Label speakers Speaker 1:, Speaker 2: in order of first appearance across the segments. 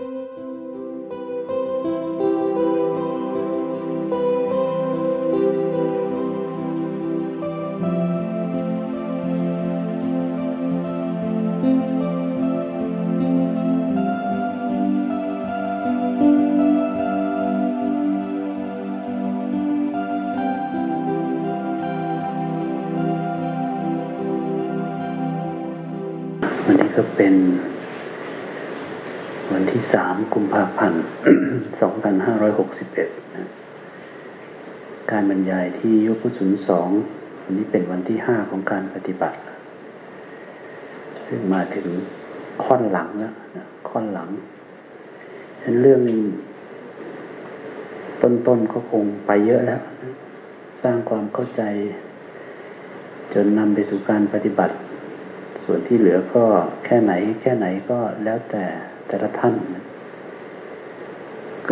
Speaker 1: ก็ ภาพันธ์สองพันห้าร้อยหกสิบเอ็ดการบรรยายที่ยกพุทธนสองวันนี้เป็นวันที่ห้าของการปฏิบัติ ซึ่งมาถึงค่อนหลังแล้วนะค่อนหลังฉะนั้นเรื่องต้นๆก็คงไปเยอะแล้วนะสร้างความเข้าใจ จนนำไปสู่การปฏิบัติ ส่วนที่เหลือก็แค่ไหน แค่ไหนก็แล้วแต่แต่ละท่าน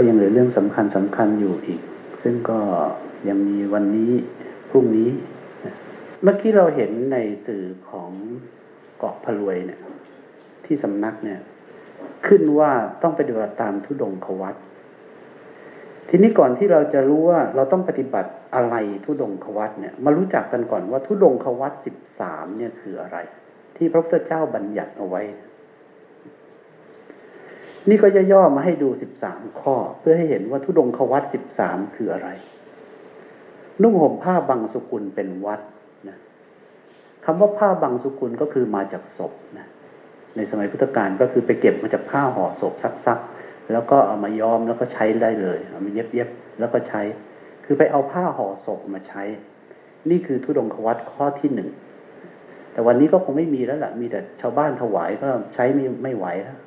Speaker 1: ก็ยังเหลือเรื่องสำคัญสำคัญอยู่อีก ซึ่งก็ยังมีวันนี้พรุ่งนี้ เมื่อกี้เราเห็นในสื่อของเกาะพลวยเนี่ย ที่สำนักเนี่ย ขึ้นว่าต้องปฏิบัติตามทุดงควัตทีนี้ก่อนที่เราจะรู้ว่าเราต้องปฏิบัติอะไรทุดงควัตเนี่ย มารู้จักกันก่อนว่าทุดงควัตสิบสามเนี่ยคืออะไร ที่พระพุทธเจ้าบัญญัติเอาไว้ นี่ก็ย่อๆมาให้ดูสิบสามข้อ เพื่อให้เห็นว่าทุดงควัตสิบสามคืออะไร นุ่งห่มผ้าบางสุกุลเป็นวัดนะคำว่าผ้าบางสุกุลก็คือมาจากศพนะในสมัยพุทธกาลก็คือไปเก็บมาจากผ้าห่อศพซักๆแล้วก็เอามาย้อมแล้วก็ใช้ได้เลยเอามาเย็บๆแล้วก็ใช้ คือไปเอาผ้าห่อศพมาใช้ นี่คือทุดงควัตข้อที่หนึ่งแต่วันนี้ก็คงไม่มีแล้วล่ะ มีแต่ชาวบ้านถวายก็ใช้ไม่ไม่ไหวแล้ว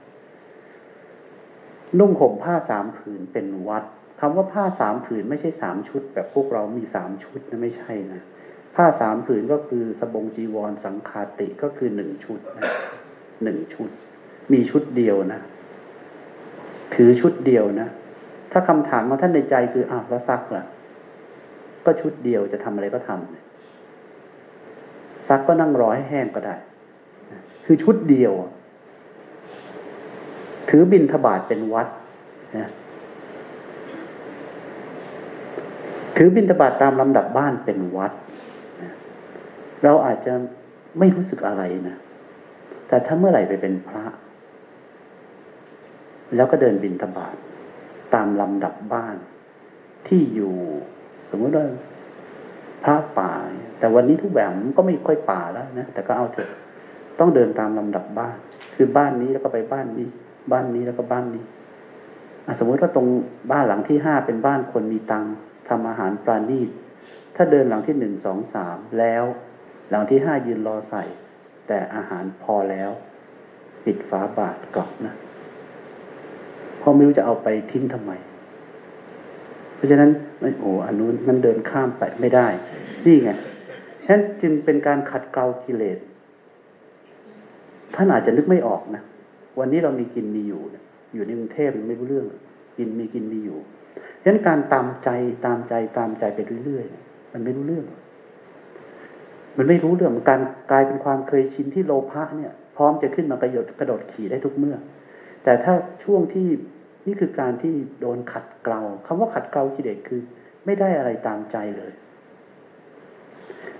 Speaker 1: นุ่งห่มผ้าสามผืนเป็นวัดคำว่าผ้าสามผืนไม่ใช่สามชุด แบบพวกเรามีสามชุดนะไม่ใช่นะผ้าสามผืนก็คือสบงจีวรสังคาติก็คือหนึ่งชุดนะหนึ่งชุด มีชุดเดียวนะ ถือชุดเดียวนะ ถ้าคำถามของท่านในใจคืออ้าวแล้วซักล่ะ ก็ชุดเดียวจะทำอะไรก็ทำซักก็นั่งรอให้แห้งก็ได้ คือชุดเดียว ถือบินทบาทเป็นวัดนะถือบินทบาทตามลำดับบ้านเป็นวัดเราอาจจะไม่รู้สึกอะไรนะ แต่ถ้าเมื่อไหร่ไปเป็นพระ แล้วก็เดินบินทบาทตามลำดับบ้านที่อยู่ สมมติว่าพระป่า แต่วันนี้ทุกแบบมันก็ไม่ค่อยป่าแล้วนะแต่ก็เอาเถอะต้องเดินตามลำดับบ้าน คือบ้านนี้แล้วก็ไปบ้านนี้ บ้านนี้แล้วก็บ้านนี้สมมติว่าตรงบ้านหลังที่ห้าเป็นบ้านคนมีตังทำอาหารปราณีต ถ้าเดินหลังที่หนึ่งสองสามแล้ว หลังที่ห้ายืนรอใส่ แต่อาหารพอแล้ว ปิดฝาบาทกลับนะเพราะไม่รู้จะเอาไปทิ้งทำไม เพราะฉะนั้นโอ้อันนู้นมันเดินข้ามไปไม่ได้ นี่ไงฉะนั้นจึงเป็นการขัดเกลากิเลสท่านอาจจะนึกไม่ออกนะ วันนี้เรามีกินมีอยู่ อยู่ในกรุงเทพไม่รู้เรื่อง กินมีกินมีอยู่ฉะนั้นการตามใจตามใจตามใจไปเรื่อยๆมันไม่รู้เรื่อง มันไม่รู้เรื่องการกลายเป็นความเคยชินที่โลภะเนี่ย พร้อมจะขึ้นมากระโดดกระโดดขี่ได้ทุกเมื่อ แต่ถ้าช่วงที่นี่คือการที่โดนขัดเกลาคำว่าขัดเกลากิเลสคือ ไม่ได้อะไรตามใจเลย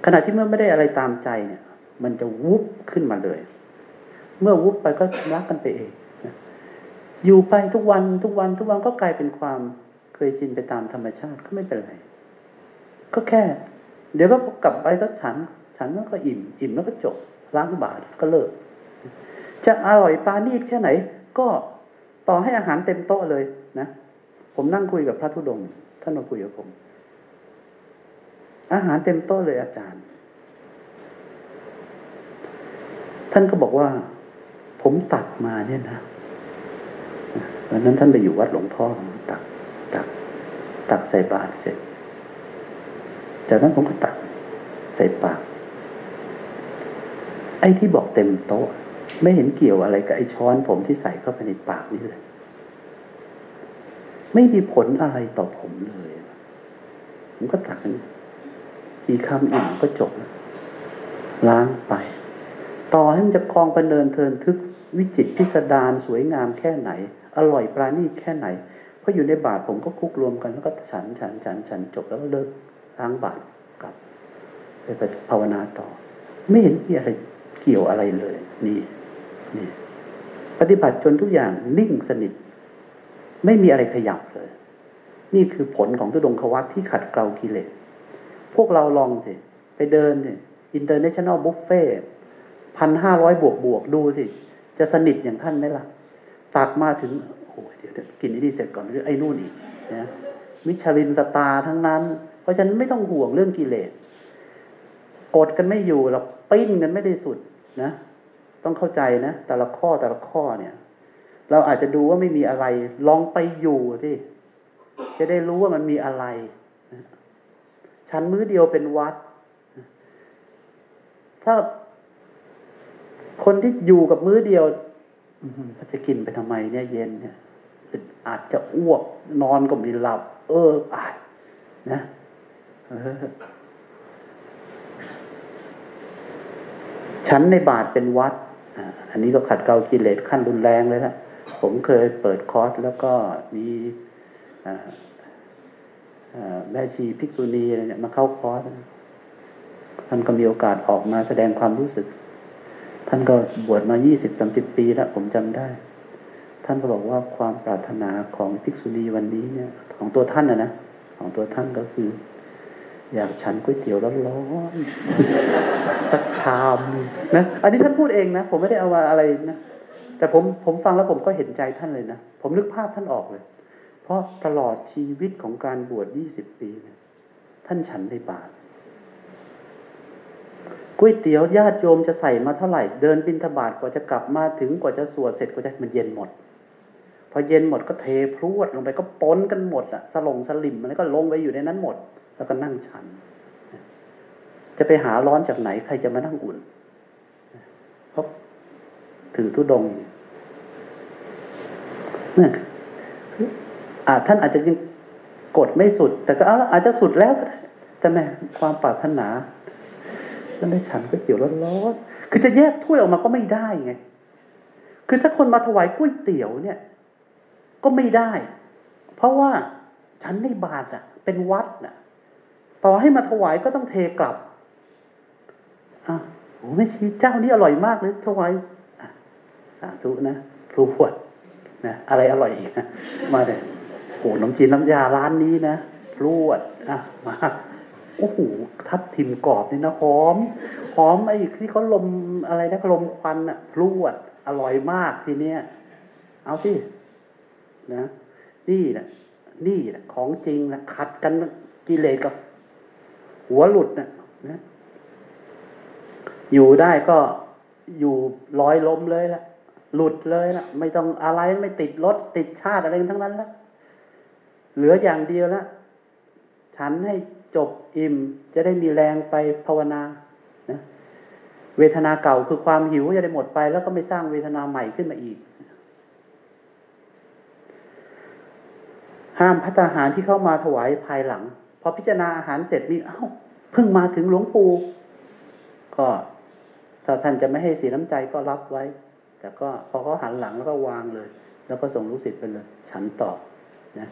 Speaker 1: ขณะที่เมื่อไม่ได้อะไรตามใจเนี่ย มันจะวุบขึ้นมาเลย เมื่อวุบไปก็รักกันไปเองอยู่ไปทุกวันทุกวันทุกวันก็กลายเป็นความเคยชินไปตามธรรมชาติก็ไม่เป็นไร ก็แค่ เดี๋ยวก็กลับไปก็ฉัน ฉันแล้วก็อิ่ม อิ่มแล้วก็จบล้างบาตรก็เลิก จะอร่อยปานีตแค่ไหน ก็ต่อให้อาหารเต็มโต๊ะเลยนะผมนั่งคุยกับพระธุดงค์ท่านมาคุยกับผม อาหารเต็มโต๊ะเลยอาจารย์ ท่านก็บอกว่า ผมตักมาเนี่ยนะวันนั้นท่านไปอยู่วัดหลวงพ่อตัก ตัก ตักใส่บาตรเสร็จ จากนั้นผมก็ตัก ใส่ปาก ไอ้ที่บอกเต็มโต๊ะ ไม่เห็นเกี่ยวอะไรกับไอ้ช้อนผมที่ใส่เข้าไปในปากนี่เลย ไม่มีผลอะไรต่อผมเลย ผมก็ตักกี่คำอิ่มก็จบ ล้างไป ต่อให้มันจะคลองไปเดินเทินทึก วิจิตรพิสดารสวยงามแค่ไหน อร่อยปราณีตแค่ไหน เพราะอยู่ในบาตรผมก็คุกรวมกันแล้วก็ฉันฉันฉันฉันจบแล้วก็เลิกล้างบาตรกลับไปภาวนาต่อ ไม่เห็นมีอะไรเกี่ยวอะไรเลย นี่นี่ปฏิบัติจนทุกอย่างนิ่งสนิท ไม่มีอะไรขยับเลย นี่คือผลของธุดงควัตรที่ขัดเกลากิเลสพวกเราลองสิ ไปเดินเนี่ย international buffet พันห้าร้อยบวกบวกดูสิ จะสนิทอย่างท่านไหมล่ะตักมาถึงโอ้เดี๋ยวกินไอ้นี่เสร็จก่อนหรือไอ้นู่นอีกนะ Michelin star ทั้งนั้น เพราะฉะนั้นไม่ต้องห่วงเรื่องกิเลสกดกันไม่อยู่หรอกปิ้นกันไม่ได้สุดนะ ต้องเข้าใจนะ แต่ละข้อแต่ละข้อเนี่ย เราอาจจะดูว่าไม่มีอะไร ลองไปอยู่ที่จะได้รู้ว่ามันมีอะไรชั้นมื้อเดียวเป็นวัด ถ้า คนที่อยู่กับมื้อเดียวจะกินไปทำไมเนี่ยเย็นเนี่ยอาจจะอ้วกนอนก็ไม่หลับ เอออายนะชั้นในบาทเป็นวัดอันนี้ก็ขัดเกลากิเลสขั้นรุนแรงเลยนะผมเคยเปิดคอร์สแล้วก็มีแม่ชีภิกษุณีอะไรเนี่ยมาเข้าคอร์สท่านก็มีโอกาสออกมาแสดงความรู้สึก ท่านก็บวชมายี่สิบสามสิบปีแล้วผมจำได้ ท่านก็บอกว่าความปรารถนาของภิกษุณีวันนี้เนี่ย ของตัวท่านนะนะของตัวท่านก็คือ อยากฉันก๋วยเตี๋ยวร้อนๆสักชามนะอันนี้ท่านพูดเองนะผมไม่ได้เอามาอะไรนะแต่ผมผมฟังแล้วผมก็เห็นใจท่านเลยนะผมนึกภาพท่านออกเลย เพราะตลอดชีวิตของการบวชยี่สิบปีเนี่ยท่านฉันในบาตร ก๋วยเตี๋ยวญาติโยมจะใส่มาเท่าไหร่ เดินบินทบาทกว่าจะกลับมาถึงกว่าจะสวดเสร็จกว่าจะมันเย็นหมด พอเย็นหมดก็เทพรวดลงไปก็ปนกันหมดอะสลงสลิมมันก็ลงไปอยู่ในนั้นหมด แล้วก็นั่งฉัน จะไปหาร้อนจากไหนใครจะมานั่งอุ่นเพราะถือทุดงเนี่ยอาท่านอาจจะยังกดไม่สุด แต่ก็เอาอาจจะสุดแล้วแต่แม่ความปรารถนา ท่านได้ฉันก๋วยเตี๋ยวร้อนๆคือจะแยกถ้วยออกมาก็ไม่ได้ไง คือถ้าคนมาถวายก๋วยเตี๋ยวเนี่ย ก็ไม่ได้ เพราะว่าฉันในบาทอะเป็นวัดน่ะ ต่อให้มาถวายก็ต้องเทกลับอะโอ้ไม่ชี้เจ้านี่อร่อยมากเลยถวายสาธุนะรูวดนะอะไรอร่อยอีกนะมาเลยโอ้น้ำจีนน้ำยาร้านนี้นะรวดอะมา โอ้โหทับทิมกรอบนี่นะหอมหอมไอ้ที่เขาลมอะไรนะลมควันอะพรวดอร่อยมากทีเนี้ยเอาสินะนี่แหละนี่แหละของจริงนะขัดกันกิเลสกับ หัวหลุดนะนะอยู่ได้ก็อยู่ร้อยลมเลยละหลุดเลยละไม่ต้องอะไรไม่ติดรถติดชาติอะไรทั้งนั้นล้วเหลืออย่างเดียวล้วฉันให้ จบอิ่ม จะได้มีแรงไปภาวนานะเวทนาเก่าคือความหิวจะได้หมดไป แล้วก็ไม่สร้างเวทนาใหม่ขึ้นมาอีก ห้ามพัฒอาหารที่เข้ามาถวายภายหลัง พอพิจารณาอาหารเสร็จมีเอา้าเพิ่งมาถึงหลวงปู่ก็ถ้าท่านจะไม่ให้เสียน้ำใจก็รับไว้ แต่ก็พอเขาหันหลังแล้วก็วางเลย แล้วก็ส่งรู้สิทธิ์ไปเลย ฉันต่อนะ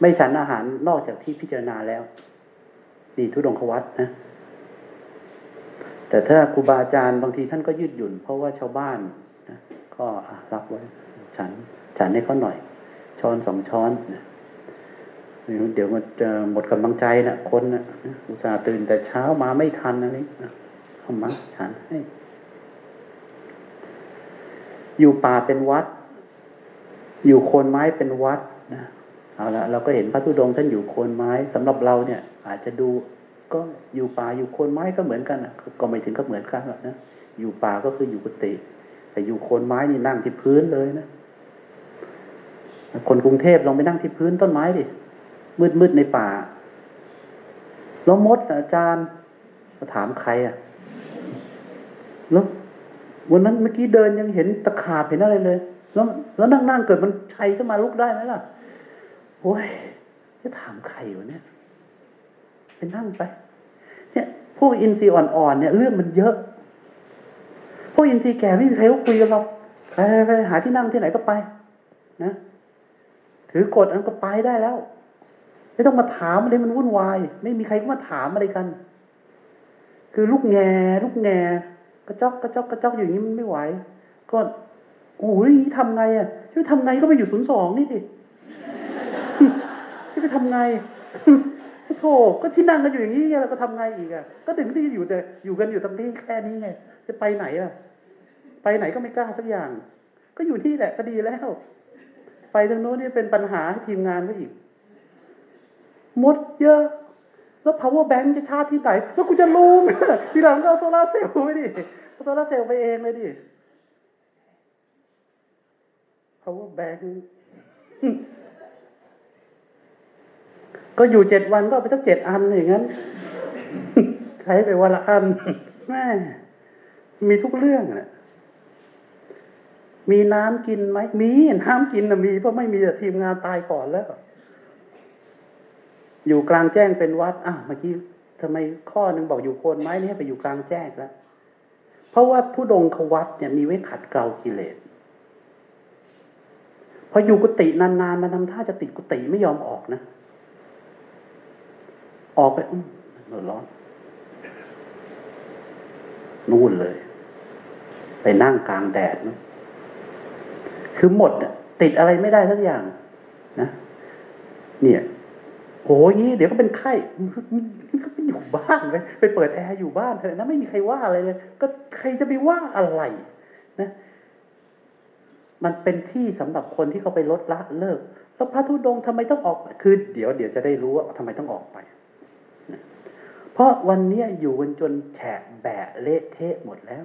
Speaker 1: ไม่ฉันอาหารนอกจากที่พิจารณาแล้ว นี่ทุดงควัตนะแต่ถ้าครูบาอาจารย์บางทีท่านก็ยืดหยุ่น เพราะว่าชาวบ้านนะก็รับไว้ฉัน ฉันให้เขาหน่อย ช้อนสองช้อนนะเดี๋ยวมันจะหมดกำลังใจนะคนนะอุตส่าห์ตื่นแต่เช้ามาไม่ทันอะไรนะเข้ามาฉันให้ อยู่ป่าเป็นวัด อยู่โคนไม้เป็นวัดนะ เอาละเราก็เห็นพระธุดงค์ท่านอยู่โคนไม้สำหรับเราเนี่ย อาจจะดูก็อยู่ป่าอยู่โคนไม้ก็เหมือนกันนะก็ไม่ถึงก็เหมือนกันหรอกนะอยู่ป่าก็คืออยู่กุฏิแต่อยู่โคนไม้นี่นั่งที่พื้นเลยนะคนกรุงเทพลองไปนั่งที่พื้นต้นไม้ดิมืดมืดในป่าแล้วมดอาจารย์มาถามใครอะแล้ววันนั้นเมื่อกี้เดินยังเห็นตะขาบเห็นอะไรเลย แล้วแล้วนั่งนั่งเกิดมันชัยขึ้นมาลุกได้ไหมล่ะ โอ้ยจะถามใครวะเนี่ยไปนั่งไป เนี่ยพวกอินทรีย์อ่อนๆเนี่ยเรื่องมันเยอะ พวกอินทรีย์แก่ไม่มีใครเขาคุยกันหรอกไปไปหาที่นั่งที่ไหนก็ไป นะ ถือกฎอันก็ไปได้แล้ว ไม่ต้องมาถามอะไรมันวุ่นวาย ไม่มีใครก็มาถามอะไรกัน คือลูกแง่ลูกแง่กระจอกกระจอกกระจอกอย่างนี้มันไม่ไหว ก็โอ้ยทำไงอะจะไปทำไงก็ไปอยู่ศูนย์สองนี่ดิ จะไปทำไงโธ่ก็ที่นั่งกันอยู่อย่างนี้ไงเราก็ทำไงอีกอะ ก็ถึงที่อยู่แต่อยู่กันอยู่ตรงนี้แค่นี้ไง จะไปไหนอะ ไปไหนก็ไม่กล้าสักอย่าง ก็อยู่ที่แหละก็ดีแล้ว ไปทางโน้นนี่เป็นปัญหาให้ทีมงานก็อีก มดเยอะ แล้ว power bank จะชาร์จที่ไหน แล้วกูจะรู้ไหมทีหลังก็เอาโซลาเซลล์ไปดิโซลาเซลล์ไปเองเลยดิ power bank ก็อยู่เจ็ดวันก็ไปสักเจ็ดอันอย่างนั้นใช้ไปวันละอันแม่มีทุกเรื่องอะมีน้ำกินไหมมีน้ำกินนะมีเพราะไม่มีทีมงานตายก่อนแล้ว อยู่กลางแจ้งเป็นวัดอะเมื่อกี้ทำไมข้อหนึ่งบอกอยู่โคนไม้นี่ไปอยู่กลางแจ้งแล้วเพราะว่าผู้ดงควัดเนี่ยมีไว้ขัดเกลากิเลสพออยู่กุฏินานๆมันทำท่าจะติดกุฏิไม่ยอมออกนะ ออกไปอืมร้อน นู่นเลย ไปนั่งกลางแดดนะคือหมดติดอะไรไม่ได้สักอย่าง นะเนี่ยโอ้ยงี้ เดี๋ยวก็เป็นไข้ก็ไปอยู่บ้านไปไปเปิดแอร์อยู่บ้านเถอะนะไม่มีใครว่าอะไรเลย ก็ใครจะไปว่าอะไร นะ มันเป็นที่สำหรับคนที่เขาไปลดละเลิกแล้วพระธุดงทำไมต้องออก คือ เดี๋ยวเดี๋ยวจะได้รู้ว่าทำไมต้องออกไป เพราะวันนี้อยู่กันจนแฉะแบะเละเทะหมดแล้ว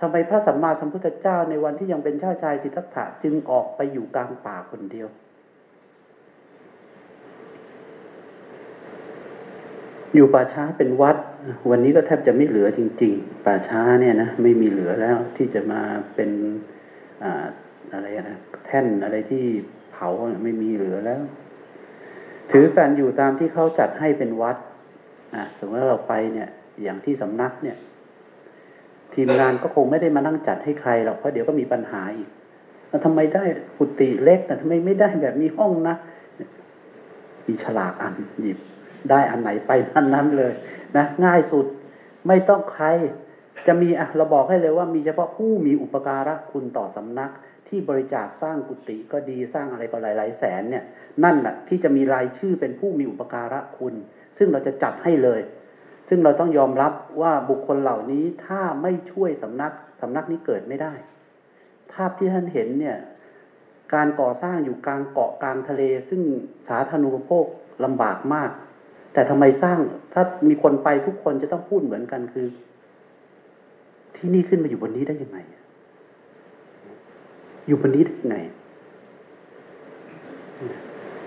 Speaker 1: ทำไมพระสัมมาสัมพุทธเจ้าในวันที่ยังเป็นชาชายสิทธัตถะจึงออกไปอยู่กลางป่าคนเดียว อยู่ป่าช้าเป็นวัด วันนี้ก็แทบจะไม่เหลือจริง ๆ ป่าช้าเนี่ยนะไม่มีเหลือแล้วที่จะมาเป็นอ่าอะไรนะแท่นอะไรที่เผาไม่มีเหลือแล้ว ถือการอยู่ตามที่เขาจัดให้เป็นวัด สมมติเราไปเนี่ยอย่างที่สำนักเนี่ย ทีมงานก็คงไม่ได้มานั่งจัดให้ใครหรอกเพราะเดี๋ยวก็มีปัญหาอีกแล้วทำไมได้กุฏิเล็กแต่ทำไมไม่ได้แบบมีห้องนะมีฉลากอันหยิบได้อันไหนไปนั้นนั้นเลย นะ ง่ายสุดไม่ต้องใคร จะมีอะเราบอกให้เลยว่ามีเฉพาะผู้มีอุปการะคุณต่อสำนัก ที่บริจาคสร้างกุฏิก็ดีสร้างอะไรก็หลายๆแสนเนี่ย นั่นแหละที่จะมีรายชื่อเป็นผู้มีอุปการะคุณ ซึ่งเราจะจัดให้เลย ซึ่งเราต้องยอมรับว่าบุคคลเหล่านี้ถ้าไม่ช่วยสำนักสำนักนี้เกิดไม่ได้ ภาพที่ท่านเห็นเนี่ยการก่อสร้างอยู่กลางเกาะกลางทะเล ซึ่งสาธารณูปโภคลำบากมาก แต่ทำไมสร้างถ้ามีคนไปทุกคนจะต้องพูดเหมือนกันคือ ที่นี่ขึ้นมาอยู่บนนี้ได้ยังไง อยู่บนนี้ได้ยังไง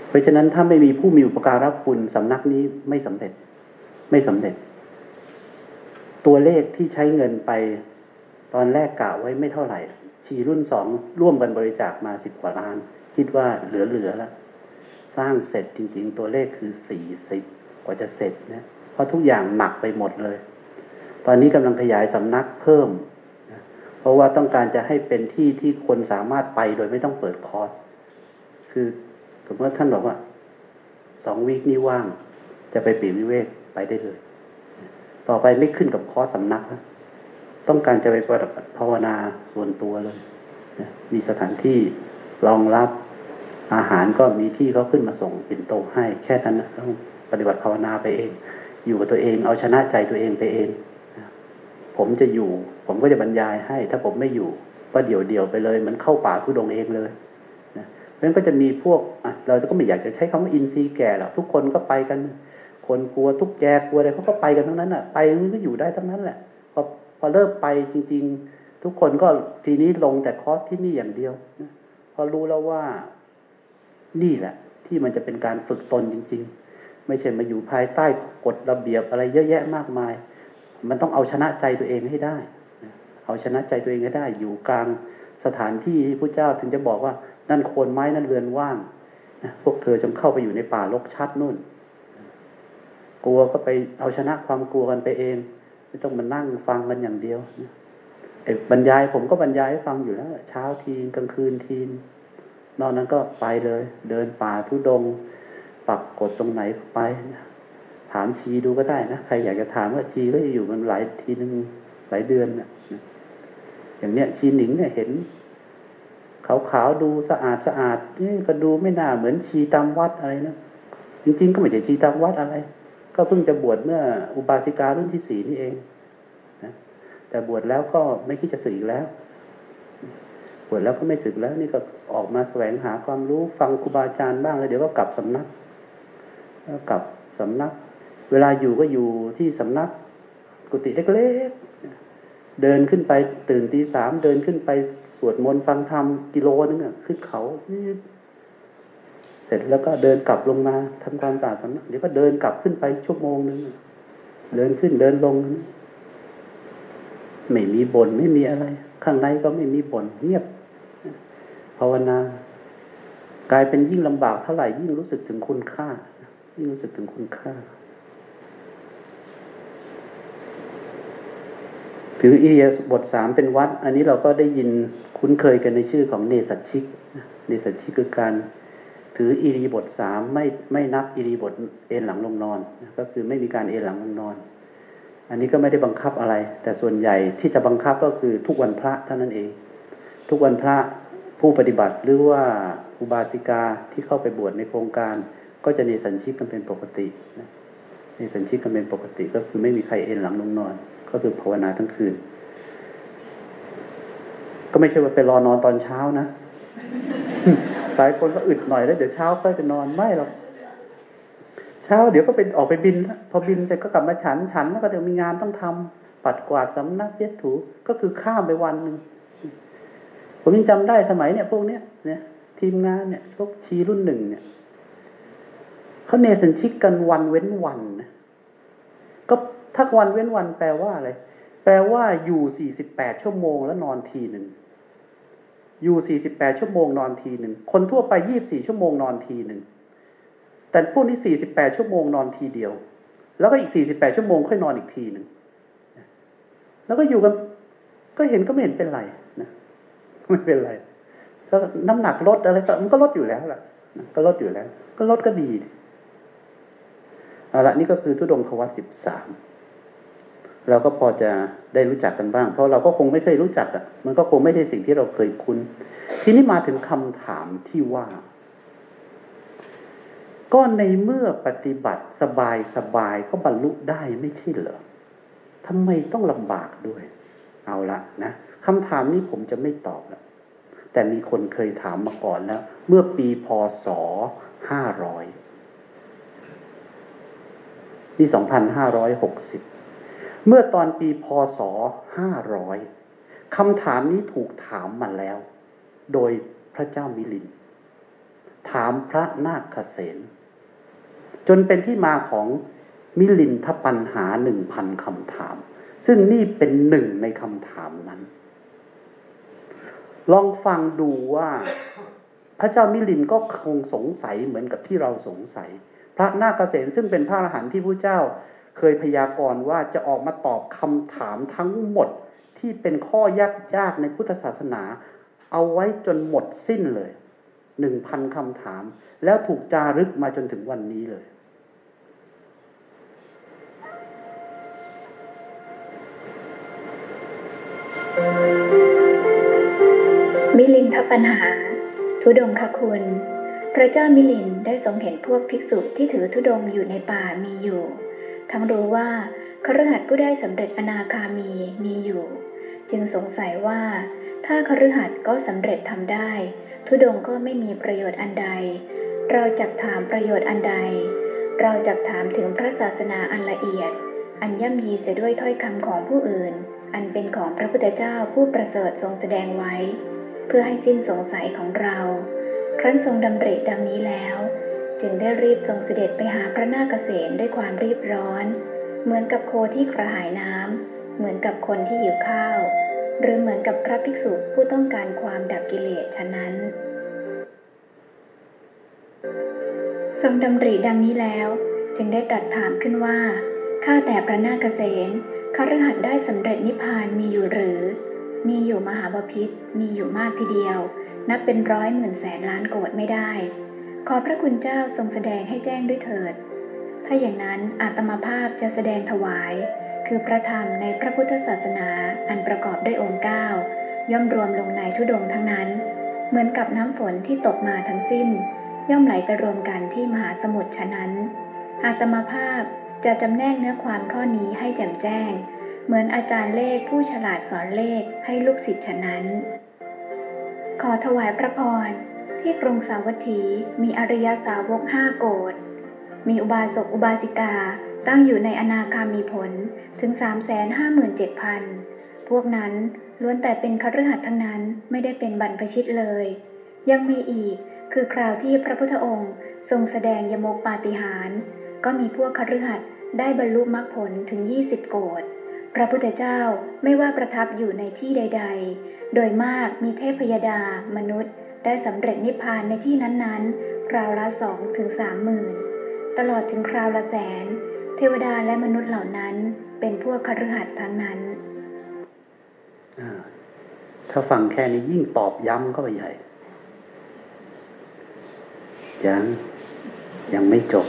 Speaker 1: เพราะฉะนั้นถ้าไม่มีผู้มีอุปการะคุณสำนักนี้ไม่สำเร็จ ไม่สำเร็จ ตัวเลขที่ใช้เงินไปตอนแรกกะไว้ไม่เท่าไหร่ ชีรุ่นสองร่วมกันบริจาคมาสิบกว่าล้าน คิดว่าเหลือๆแล้วสร้างเสร็จจริง ๆ ตัวเลขคือสี่สิบกว่าจะเสร็จนะเพราะทุกอย่างหนักไปหมดเลย ตอนนี้กำลังขยายสำนักเพิ่มเพราะว่าต้องการจะให้เป็นที่ที่คนสามารถไปโดยไม่ต้องเปิดคอร์สคือ สมมติท่านบอกว่าสองวีคนี้ว่าง จะไปปีวิเวกไปได้เลย ต่อไปไม่ขึ้นกับคอสสำนักแล้วต้องการจะไปปฏิบัติภาวนาส่วนตัวเลยมีสถานที่รองรับอาหารก็มีที่เขาขึ้นมาส่งปิ่นโตให้ แค่นั้นนะต้องปฏิบัติภาวนาไปเอง อยู่กับตัวเอง เอาชนะใจตัวเองไปเองผมจะอยู่ ผมก็จะบรรยายให้ ถ้าผมไม่อยู่ ก็เดี่ยวเดียวไปเลย มันเข้าป่าทุดงเองเลย เพราะนั้นก็จะมีพวกอะเราก็ไม่อยากจะใช้คำว่าอินทรีย์แก่หรอกทุกคนก็ไปกัน คนกลัวทุกแกกลัวอะไรเขาก็ไปกันทั้งนั้นอะ ไปมันก็อยู่ได้ทั้งนั้นแหละพอพอเลิกไปจริง ๆ ทุกคนก็ทีนี้ลงแต่คอสที่นี่อย่างเดียวพอรู้แล้วว่านี่แหละ ที่มันจะเป็นการฝึกตนจริง ๆ ไม่ใช่มาอยู่ภายใต้กฎระเบียบอะไรเยอะแยะมากมาย มันต้องเอาชนะใจตัวเองให้ได้ เอาชนะใจตัวเองให้ได้ อยู่กลางสถานที่ที่พระเจ้าถึงจะบอกว่า นั่นโคนไม้นั่นเรือนว่างนะพวกเธอจงเข้าไปอยู่ในป่าลกชัดนู่น กลัวก็ไปเอาชนะความกลัวกันไปเอง ไม่ต้องมานั่งฟังกันอย่างเดียวนะไอบรรยายผมก็บรรยายให้ฟังอยู่แล้วเช้าทีกลางคืนทีนอกนั้นก็ไปเลย เดินป่าทุดง ปักกดตรงไหนไปถามชีดูก็ได้นะใครอยากจะถามว่าชีก็จะอยู่มันหลายทีนึงหลายเดือนนะอย่างเนี้ยชีหนิงเนี่ยเห็น ขาวๆดูสะอาดสะอาดนี่ก็ดูไม่น่าเหมือนชีตามวัดอะไรนะจริงๆก็ไม่ใช่ชีตามวัดอะไร ก็เพิ่งจะบวชเมื่ออุบาสิการุ่นที่สี่นี่เองนะแต่บวชแล้วก็ไม่คิดจะสึกอีกแล้ว บวชแล้วก็ไม่สึกแล้ว นี่ก็ออกมาแสวงหาความรู้ฟังครูบาอาจารย์บ้างแล้วเดี๋ยวก็กลับสำนักแล้วกลับสำนัก เวลาอยู่ก็อยู่ที่สำนัก กุฏิเล็กๆเดินขึ้นไปตื่นตีสามเดินขึ้นไป สวดมนต์ฟังธรรมกิโลนึงอะขึ้นเขา เสร็จแล้วก็เดินกลับลงมาทำความสะอาดสำนักเดี๋ยวก็เดินกลับขึ้นไปชั่วโมงนึงเดินขึ้นเดินลง ไม่มีบนไม่มีอะไร ข้างในก็ไม่มีบนเงียบภาวนากลายเป็นยิ่งลำบากเท่าไหร่ยิ่งรู้สึกถึงคุณค่า ยิ่งรู้สึกถึงคุณค่าถืออีเบทสามเป็นวัด อันนี้เราก็ได้ยิน คุ้นเคยกันในชื่อของเนสัชชิก เนสัชชิกคือการถืออีรีบทสามไม่ไม่นับอีรีบทเอนหลังลงนอน ก็คือไม่มีการเอนหลังลงนอน อันนี้ก็ไม่ได้บังคับอะไร แต่ส่วนใหญ่ที่จะบังคับก็คือทุกวันพระเท่านั้นเอง ทุกวันพระผู้ปฏิบัติหรือว่าอุบาสิกาที่เข้าไปบวชในโครงการ ก็จะเนสัญชิกกันเป็นปกติเนสัญชิกกันเป็นปกติก็คือไม่มีใครเอนหลังลงนอน ก็คือภาวนาทั้งคืน ก็ไม่ใช่ว่าไปรอนอนตอนเช้านะหลายคนก็อึดหน่อยแล้วเดี๋ยวเช้าค่อยไปนอนไม่หรอกเช้า เดี๋ยวก็เป็นออกไปบิน พอบินเสร็จก็กลับมาฉันฉันแล้วก็เดี๋ยวมีงานต้องทำปัดกวาดสำนักเย็ดถูก็คือข้ามไปวันหนึ่งผมยังจำได้สมัยเนี่ยพวกเนี้ยเนี่ยทีมงานเนี่ยพวกชีรุ่นหนึ่งเนี่ยเขาเนสันชิกกันวันเว้นวันนะก็ถ้าวันเว้นวันแปลว่าอะไรแปลว่าอยู่สี่สิบแปดชั่วโมงแล้วนอนทีหนึ่ง อยู่สี่สิบแปดชั่วโมงนอนทีหนึ่ง คนทั่วไปยี่บสี่ชั่วโมงนอนทีหนึ่ง แต่พวกนี้สี่สิบแปดชั่วโมงนอนทีเดียว แล้วก็อีกสี่สิบแปดชั่วโมงค่อยนอนอีกทีหนึ่ง แล้วก็อยู่กัน ก็เห็นก็ไม่เห็นเป็นไรนะไม่เป็นไรก็น้ำหนักลดอะไรก็มันก็ลดอยู่แล้วล่ะ ก็ลดอยู่แล้ว ก็ลดก็ดี เอาละนี่ก็คือทุดงควัตสิบสาม เราก็พอจะได้รู้จักกันบ้าง เพราะเราก็คงไม่เคยรู้จักอะ มันก็คงไม่ใช่สิ่งที่เราเคยคุ้น ทีนี้มาถึงคำถามที่ว่า ก็ในเมื่อปฏิบัติสบายสบายก็บรรลุได้ไม่ใช่เหรอทำไมต้องลำบากด้วย เอาละนะคำถามนี้ผมจะไม่ตอบแล้วแต่มีคนเคยถามมาก่อนแล้ว เมื่อปีพศห้าร้อยปีสองพันห้าร้อยหกสิบ เมื่อตอนปีพศห้าร้อยคำถามนี้ถูกถามมาแล้ว โดยพระเจ้ามิลิน ถามพระนาคเษนจนเป็นที่มาของมิลินทปัญหาหนึ่งพันคำถาม ซึ่งนี่เป็นหนึ่งในคำถามนั้น ลองฟังดูว่าพระเจ้ามิลินก็คงสงสัยเหมือนกับที่เราสงสัย พระนาคเษนซึ่งเป็นพระอรหันต์ที่พระเจ้า เคยพยากรณ์ว่าจะออกมาตอบคำถามทั้งหมดที่เป็นข้อยากยากในพุทธศาสนา เอาไว้จนหมดสิ้นเลยหนึ่งพันคำถาม แล้วถูกจารึกมาจนถึงวันนี้เลย
Speaker 2: มิลินทปัญหา ทุดงคคุณ พระเจ้ามิลินได้ทรงเห็นพวกภิกษุที่ถือทุดงอยู่ในป่ามีอยู่ ทั้งรู้ว่าครหัสผู้ได้สำเร็จอนาคามีมีอยู่ จึงสงสัยว่า ถ้าครหัสก็สำเร็จทำได้ ทุดงก็ไม่มีประโยชน์อันใด เราจักถามประโยชน์อันใด เราจักถามถึงพระศาสนาอันละเอียด อันย่ำยีเสียด้วยถ้อยคำของผู้อื่น อันเป็นของพระพุทธเจ้าผู้ประเสริฐทรงแสดงไว้ เพื่อให้สิ้นสงสัยของเรา ครั้นทรงดำริดังนี้แล้ว จึงได้รีบทรงเสด็จไปหาพระนาคเษนด้วยความรีบร้อน เหมือนกับโคที่กระหายน้ำ เหมือนกับคนที่หิวข้าว หรือเหมือนกับพระภิกษุผู้ต้องการความดับกิเลสฉะนั้น ทรงดำริดังนี้แล้ว จึงได้ตรัสถามขึ้นว่า ข้าแต่พระนาคเษนคฤหัสถ์ได้สำเร็จนิพพานมีอยู่หรือ มีอยู่มหาบพิษมีอยู่มากทีเดียว นับเป็นร้อยหมื่นแสนล้านโกดไม่ได้ ขอพระคุณเจ้าทรงแสดงให้แจ้งด้วยเถิด ถ้าอย่างนั้นอาตมาภาพจะแสดงถวาย คือพระธรรมในพระพุทธศาสนาอันประกอบด้วยองค์เก้าย่อมรวมลงในทุดงทั้งนั้น เหมือนกับน้ำฝนที่ตกมาทั้งสิ้น ย่อมไหลไปรวมกันที่มหาสมุทรฉะนั้น อาตมาภาพจะจำแนกเนื้อความข้อนี้ให้แจ่มแจ้ง เหมือนอาจารย์เลขผู้ฉลาดสอนเลขให้ลูกศิษย์ฉะนั้น ขอถวายพระพร ที่กรุงสาวัตถีมีอริยสาวกห้าโกดมีอุบาสกอุบาสิกาตั้งอยู่ในอนาคามีผลถึง 357,000 พวกนั้นล้วนแต่เป็นคฤหัสถ์ทั้งนั้นไม่ได้เป็นบรรพชิตเลย ยังมีอีกคือคราวที่พระพุทธองค์ทรงแสดงยมกปาฏิหาริย์ก็มีพวกคฤหัสถ์ได้บรรลุมรรคผลถึง 20 โกดพระพุทธเจ้าไม่ว่าประทับอยู่ในที่ใด ๆ โดยมากมีเทพยดา มนุษย์ ได้สำเร็จนิพพานในที่นั้นๆ คราวละสองถึงสามหมื่นตลอดถึงคราวละแสน เทวดาและมนุษย์เหล่านั้น เป็นพวกคฤหัสถ์ทั้งนั้น
Speaker 1: ถ้าฟังแค่นี้ยิ่งตอบย้ำเข้าไปใหญ่ ยังยังไม่จบ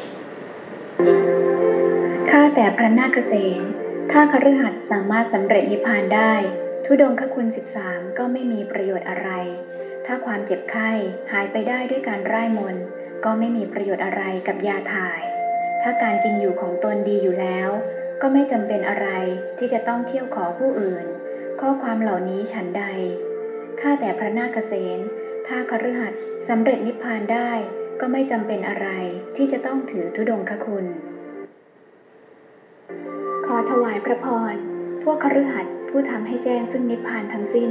Speaker 2: ข้าแต่พระนาคเษนถ้าคฤหัสถ์สามารถสำเร็จนิพพานได้ ทุดงคคุณ 13 ก็ไม่มีประโยชน์อะไร ถ้าความเจ็บไข้หายไปได้ด้วยการร่ายมนก็ไม่มีประโยชน์อะไรกับยาถ่าย ถ้าการกินอยู่ของตนดีอยู่แล้ว ก็ไม่จำเป็นอะไรที่จะต้องเที่ยวขอผู้อื่น ข้อความเหล่านี้ฉันใด ข้าแต่พระนาคเษนถ้าคฤหัสถ์สำเร็จนิพพานได้ ก็ไม่จำเป็นอะไรที่จะต้องถือทุดงคคุณ ขอถวายพระพร พวกคฤหัสถ์ผู้ทำให้แจ้งซึ่งนิพพานทั้งสิ้น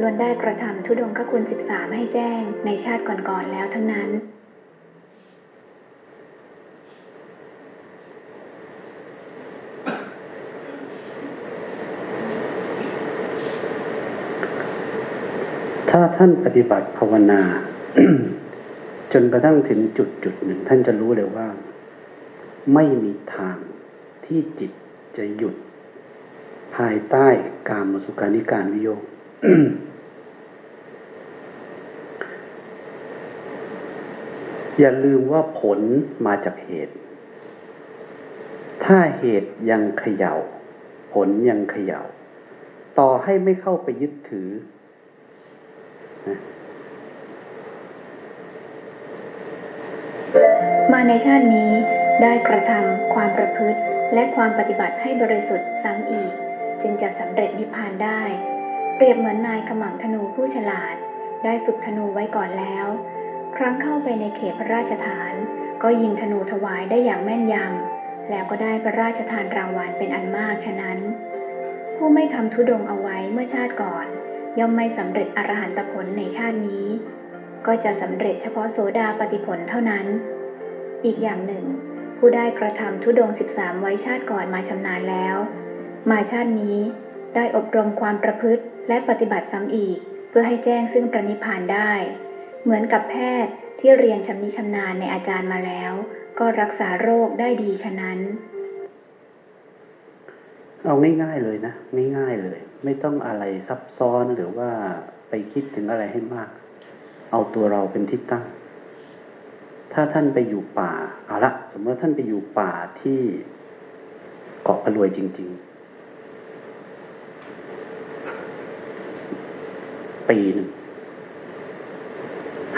Speaker 2: ล้วนได้กระทำทุดงคคุณ 13 ให้แจ้งในชาติก่อนๆแล้วทั้งนั้น
Speaker 1: ถ้าท่านปฏิบัติภาวนา จนกระทั่งถึงจุดจุดหนึ่ง ท่านจะรู้เลยว่า ไม่มีทางที่จิตจะหยุด ภายใต้กามสุขานิการวิโยค อย่าลืมว่าผลมาจากเหตุ ถ้าเหตุยังเขยา่า ผลยังเขยา่า ต่อให้ไม่เข้าไปยึดถือนะ
Speaker 2: มาในชาตินี้ได้กระทำความประพฤติและความปฏิบัติให้บริสุทธิ์ซ้ำอีก จึงจะสำเร็จนิพพานได้ เปรียบเหมือนนายขมังธนูผู้ฉลาด ได้ฝึกธนูไว้ก่อนแล้ว ครั้งเข้าไปในเขตพระราชฐาน ก็ยิงธนูถวายได้อย่างแม่นยำ แล้วก็ได้พระราชทานรางวัลเป็นอันมากฉะนั้น ผู้ไม่ทำทุดงเอาไว้เมื่อชาติก่อน ย่อมไม่สำเร็จอรหันตผลในชาตินี้ ก็จะสำเร็จเฉพาะโสดาปฏิผลเท่านั้น อีกอย่างหนึ่ง ผู้ได้กระทำทุดง 13 ไว้ชาติก่อนมาชำนาญแล้ว มาชาตินี้ได้อบรมความประพฤติและปฏิบัติซ้ำอีก เพื่อให้แจ้งซึ่งประนิพพานได้ เหมือนกับแพทย์ที่เรียนชำนิชำนาญในอาจารย์มาแล้ว ก็รักษาโรคได้ดีฉะนั้น
Speaker 1: เอาง่ายๆเลยนะง่ายๆเลย ไม่ต้องอะไรซับซ้อนหรือว่าไปคิดถึงอะไรให้มาก เอาตัวเราเป็นที่ตั้ง ถ้าท่านไปอยู่ป่าเอาละสมมติท่านไปอยู่ป่าที่เกาะกระรวยจริง ๆ ปีหนึ่ง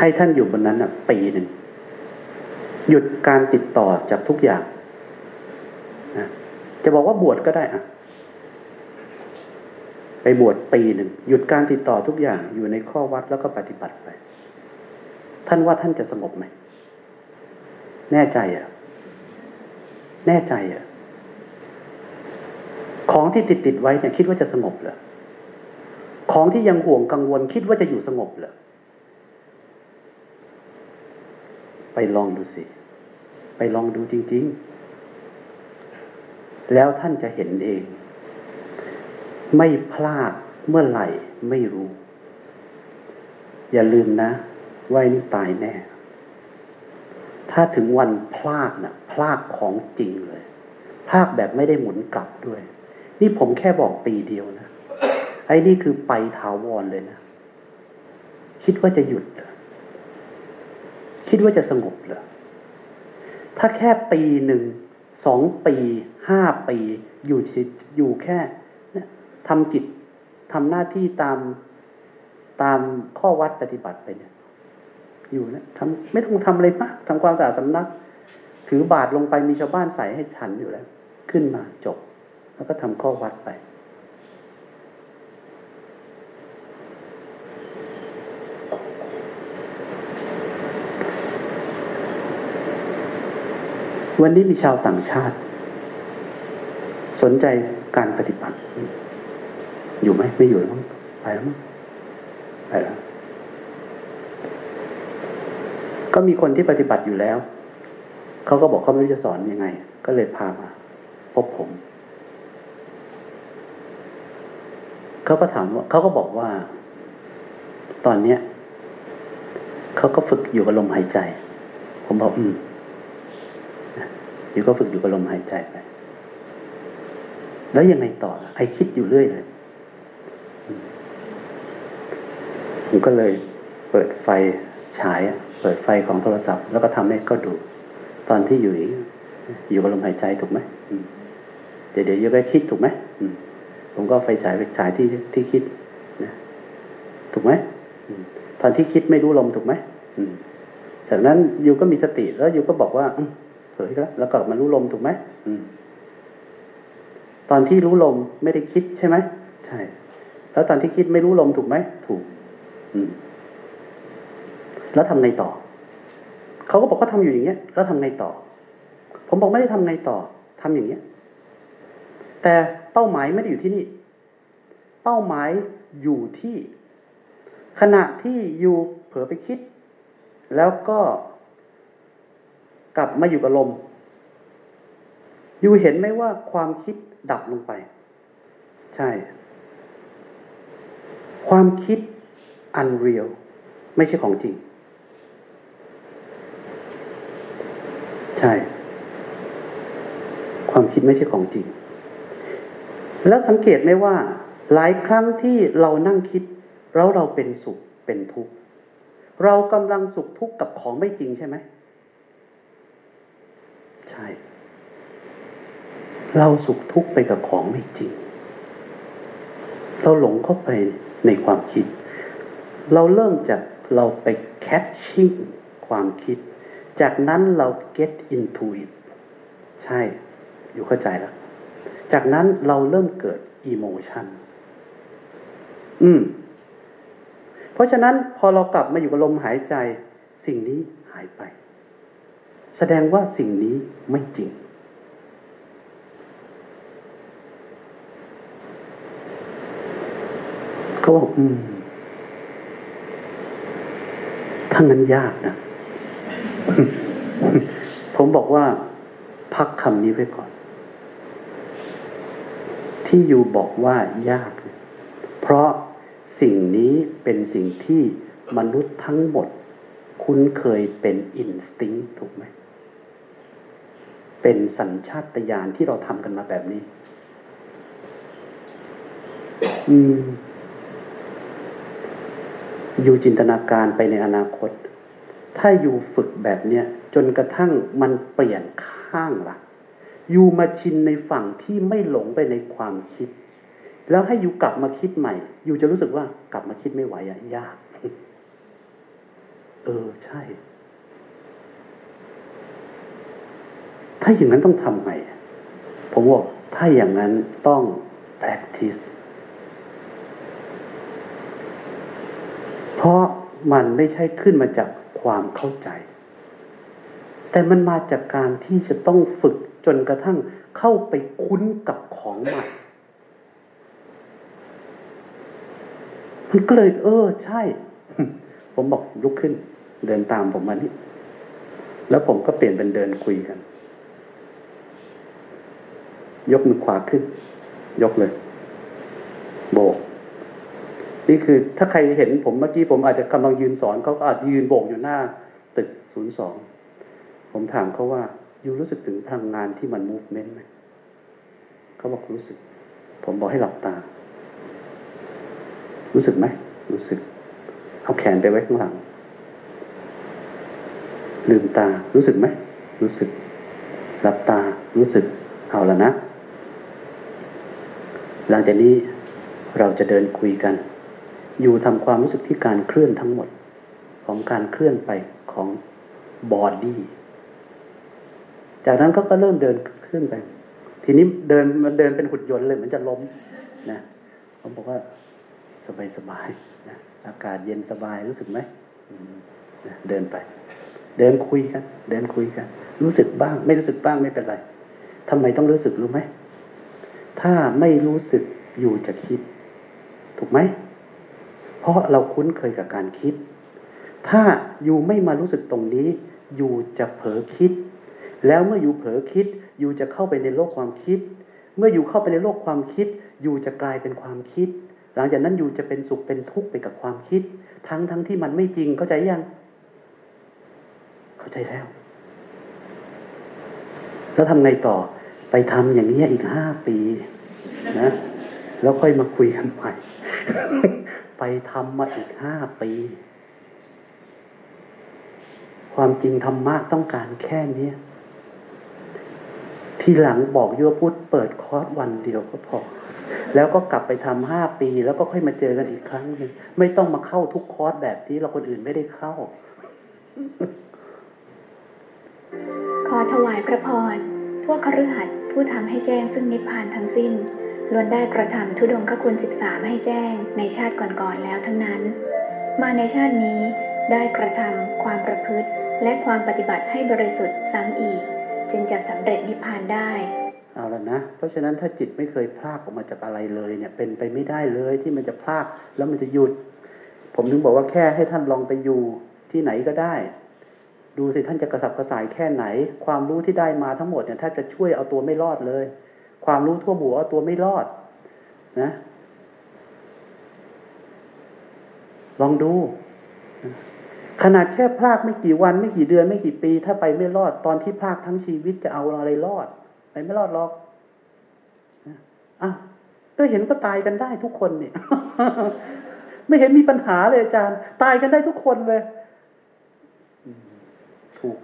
Speaker 1: ให้ท่านอยู่บนนั้นอะปีหนึ่งหยุดการติดต่อจากทุกอย่างนะจะบอกว่าบวชก็ได้อะไปบวชปีหนึ่งหยุดการติดต่อทุกอย่างอยู่ในข้อวัดแล้วก็ปฏิบัติไป ท่านว่าท่านจะสงบไหมแน่ใจอะ แน่ใจอะ ของที่ติดติดไว้เนี่ยคิดว่าจะสงบเหรอของที่ยังห่วงกังวลคิดว่าจะอยู่สงบเหรอ ไปลองดูสิ ไปลองดูจริง ๆ แล้วท่านจะเห็นเอง ไม่พลาดเมื่อไหร่ไม่รู้ อย่าลืมนะว่าไอ้นี่ตายแน่ ถ้าถึงวันพลาดนะ่ะ พลาดของจริงเลยพลาดแบบไม่ได้หมุนกลับด้วย นี่ผมแค่บอกปีเดียวนะ ไอ้นี่คือไปถาวรเลยนะ คิดว่าจะหยุดเคิดว่าจะสงบเหรอถ้าแค่ปีหนึ่งสองปีห้าปี อยู่อยู่แค่ทำจิตทำหน้าที่ตามตามข้อวัดปฏิบัติไปเนี่ย อยู่นะทำไม่ต้องทำอะไรมากทำความสะอาดสำนัก ถือบาทลงไปมีชาวบ้านใส่ให้ฉันอยู่แล้ว ขึ้นมาจบ แล้วก็ทำข้อวัดไป วันนี้มีชาวต่างชาติ สนใจการปฏิบัติ อยู่ไหมไม่อยู่แล้วมั้งไปแล้วมั้งไปแล้ว ก็มีคนที่ปฏิบัติอยู่แล้ว เขาก็บอกเขาไม่รู้จะสอนยังไง ก็เลยพามา พบผมเขาก็ถามว่าเขาก็บอกว่า ตอนเนี้ยเขาก็ฝึกอยู่กับลมหายใจ ผมบอกอืม อยู่ก็ฝึกอยู่กับลมหายใจไป แล้วยังไงต่อไอคิดอยู่เรื่อยเลยผมก็เลยเปิดไฟฉายเปิดไฟของโทรศัพท์ แล้วก็ทำให้ก็ดู ตอนที่อยู่อยู่กับลมหายใจถูกไหมเดี๋ยวเดี๋ยวยังไปคิดถูกไหมผมก็ไฟฉายไปฉายที่ที่คิดนะถูกไหมตอนที่คิดไม่รู้ลมถูกไหมจากนั้นอยู่ก็มีสติแล้วอยู่ก็บอกว่า เผยแล้วแล้วก็มารู้ลมถูกไหมตอนที่รู้ลมไม่ได้คิดใช่ไหมใช่ แล้วตอนที่คิดไม่รู้ลมถูกไหมถูก อืม แล้วทำไงต่อเขาก็บอกเขาทาอยู่อย่างเงี้ย แล้วทำไงต่อ ผมบอกไม่ได้ทำไงต่อทำอย่างเงี้ย แต่เป้าหมายไม่ได้อยู่ที่นี่ เป้าหมายอยู่ที่ ขณะที่อยู่เผลอไปคิด แล้วก็ กลับมาอยู่กับลม อยู่เห็นไหมว่าความคิดดับลงไป ใช่ ความคิด unreal ไม่ใช่ของจริง ใช่ ความคิดไม่ใช่ของจริง แล้วสังเกตไหมว่า หลายครั้งที่เรานั่งคิด แล้วเราเป็นสุขเป็นทุกข์เรากำลังสุขทุกข์กับของไม่จริงใช่ไหมใช่ เราสุขทุกข์ไปกับของไม่จริง เราหลงเข้าไปในความคิด เราเริ่มจากเราไป catching ความคิด จากนั้นเรา get into it ใช่ อยู่เข้าใจแล้ว จากนั้นเราเริ่มเกิด emotion อืม เพราะฉะนั้นพอเรากลับมาอยู่กับลมหายใจ สิ่งนี้หายไป แสดงว่าสิ่งนี้ไม่จริง เขาบอกอืมถ้างั้นยากนะ ผมบอกว่า พักคำนี้ไว้ก่อน ที่อยู่บอกว่ายาก เพราะสิ่งนี้เป็นสิ่งที่มนุษย์ทั้งหมด คุ้นเคยเป็นอินสติ้งถูกไหม เป็นสัญชาตญาณที่เราทำกันมาแบบนี้ อืม อยู่จินตนาการไปในอนาคต ถ้าอยู่ฝึกแบบเนี้ยจนกระทั่งมันเปลี่ยนข้างละอยู่มาชินในฝั่งที่ไม่หลงไปในความคิด แล้วให้อยู่กลับมาคิดใหม่อยู่จะรู้สึกว่ากลับมาคิดไม่ไหวอะยาก เออใช่ ถ้าอย่างนั้นต้องทำไงผมบอกถ้าอย่างนั้นต้อง practice เพราะมันไม่ใช่ขึ้นมาจากความเข้าใจ แต่มันมาจากการที่จะต้องฝึกจนกระทั่งเข้าไปคุ้นกับของใหม่มันก็เลยเออ ใช่ ผมบอกลุกขึ้น เดินตามผมมานี่ แล้วผมก็เปลี่ยนเป็นเดินคุยกัน ยกมือขวาขึ้น ยกเลย โบก นี่คือถ้าใครเห็นผมเมื่อกี้ผมอาจจะกำลังยืนสอนเขาก็อาจยืนโบกอยู่หน้า ตึกศูนย์สองผมถามเขาว่ายูรู้สึกถึงพลังงานที่มันมูฟเมนต์ไหมเขาบอกรู้สึก ผมบอกให้หลับตา รู้สึกไหมรู้สึก เอาแขนไปไว้ข้างหลัง ลืมตา รู้สึกไหม รู้สึก หลับตา รู้สึก เอาล้วนะ หลังจากนี้เราจะเดินคุยกัน อยู่ทำความรู้สึกที่การเคลื่อนทั้งหมดของการเคลื่อนไปของบอดี้จากนั้นเขาก็เริ่มเดินขึ้นไป ทีนี้เดินมันเดินเป็นหุ่นยนต์เลยเหมือนจะล้มนะผมบอกว่าสบายสบายนะอากาศเย็นสบายรู้สึกไหมนะเดินไป เดินคุยกัน เดินคุยกัน รู้สึกบ้าง ไม่รู้สึกบ้างไม่เป็นไรทำไมต้องรู้สึกรู้ไหม ถ้าไม่รู้สึกอยู่จะคิด ถูกไหม เพราะเราคุ้นเคยกับการคิด ถ้าอยู่ไม่มารู้สึกตรงนี้ อยู่จะเผลอคิด แล้วเมื่ออยู่เผลอคิด อยู่จะเข้าไปในโลกความคิด เมื่ออยู่เข้าไปในโลกความคิด อยู่จะกลายเป็นความคิด หลังจากนั้นอยู่จะเป็นสุขเป็นทุกข์ไปกับความคิด ทั้งทั้งที่มันไม่จริงเข้าใจยัง เข้าใจแล้ว แล้วทำไงต่อไปทำอย่างนี้อีกห้าปี นะแล้วค่อยมาคุยกันใหม่ไปทำมาอีกห้าปี ความจริงธรรมะต้องการแค่นี้ทีหลังบอกโยพุทธเปิดคอร์สวันเดียวก็พอ แล้วก็กลับไปทำห้าปี แล้วก็ค่อยมาเจอกันอีกครั้งหนึ่งไม่ต้องมาเข้าทุกคอร์สแบบที่เราคนอื่นไม่ได้เข้า
Speaker 2: ขอถวายพระพรพวกคฤหัสถ์ ผู้ทำให้แจ้งซึ่งนิพพานทั้งสิ้นล้วนได้กระทำทุดงคคุณสิบสามให้แจ้งในชาติก่อนๆแล้วทั้งนั้น มาในชาตินี้ได้กระทำความประพฤติ และความปฏิบัติให้บริสุทธิ์ซ้ำอีก จึงจะสำเร็จนิพพานได้
Speaker 1: เอาแล้วนะ เพราะฉะนั้นถ้าจิตไม่เคยพลากออกมาจากอะไรเลยเนี่ยเป็นไปไม่ได้เลยที่มันจะพลากแล้วมันจะหยุด ผมถึงบอกว่าแค่ให้ท่านลองไปอยู่ที่ไหนก็ได้ ดูสิท่านจะกระสับกระส่ายแค่ไหน ความรู้ที่ได้มาทั้งหมดเนี่ยถ้าจะช่วยเอาตัวไม่รอดเลย ความรู้ทั่วหัวเอาตัวไม่รอด นะ ลองดู ขนาดแค่พลากไม่กี่วันไม่กี่เดือนไม่กี่ปี ถ้าไปไม่รอดตอนที่พลากทั้งชีวิตจะเอาอะไรรอดไปไม่รอดหรอกอะก็เห็นก็ตายกันได้ทุกคนเนี่ย ไม่เห็นมีปัญหาเลยอาจารย์ ตายกันได้ทุกคนเลย ถูก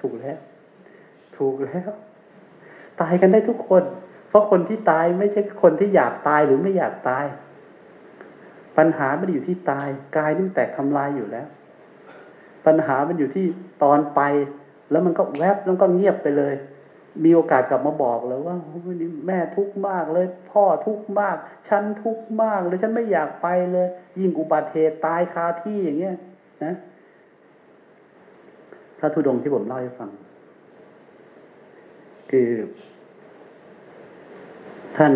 Speaker 1: ถูกแล้ว ถูกแล้ว ตายกันได้ทุกคน เพราะคนที่ตายไม่ใช่คนที่อยากตายหรือไม่อยากตาย ปัญหาไม่ได้อยู่ที่ตายกายนี่แตกทำลายอยู่แล้ว ปัญหามันอยู่ที่ตอนไป แล้วมันก็แวบแล้วก็เงียบไปเลย มีโอกาสกลับมาบอกเลยว่าแม่ทุกข์มากเลย พ่อทุกข์มาก ฉันทุกข์มากเลยฉันไม่อยากไปเลย ยิ่งอุบัติเหตุตายคาที่อย่างเงี้ยนะ ระธุดงที่ผมเล่าให้ฟัง คือ ท่าน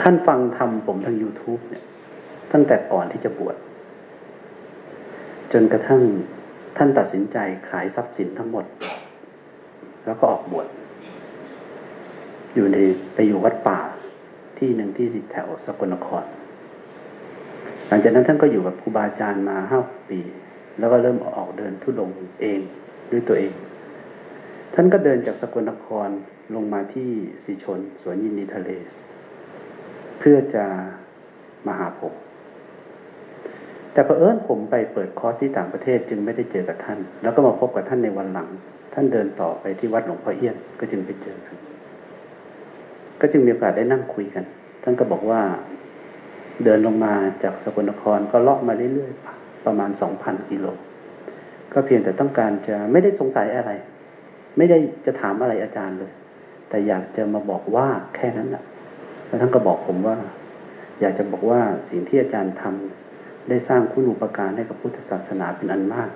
Speaker 1: ท่านฟังธรรมผมทาง YouTube เนี่ย ตั้งแต่ก่อนที่จะบวชจนกระทั่งท่านตัดสินใจขายทรัพย์สินทั้งหมด แล้วก็ออกบวชอยู่ในไปอยู่วัดป่าที่หนึ่งที่แถวสกลนคร หลังจากนั้นท่านก็อยู่กับครูบาอาจารย์มาห้าปี แล้วก็เริ่มออกเดินทุดงเองด้วยตัวเอง ท่านก็เดินจากสกลนครลงมาที่สีชน สวนยินดีทะเล เพื่อจะมาหาผม แต่เผอิญผมไปเปิดคอร์สที่ต่างประเทศจึงไม่ได้เจอกับท่าน แล้วก็มาพบกับท่านในวันหลัง ท่านเดินต่อไปที่วัดหลวงพ่อเอี้ยนก็จึงไปเจอกันก็จึงมีโอกาสได้นั่งคุยกัน ท่านก็บอกว่า เดินลงมาจากสกลนครก็เลาะมาเรื่อยๆ ประมาณสองพันกิโลก็เพียงแต่ต้องการจะไม่ได้สงสัยอะไร ไม่ได้จะถามอะไรอาจารย์เลย แต่อยากจะมาบอกว่าแค่นั้นแหละแล้วท่านก็บอกผมว่า อยากจะบอกว่าสิ่งที่อาจารย์ทำได้สร้างคุณูปการให้กับพุทธศาสนาเป็นอันมาก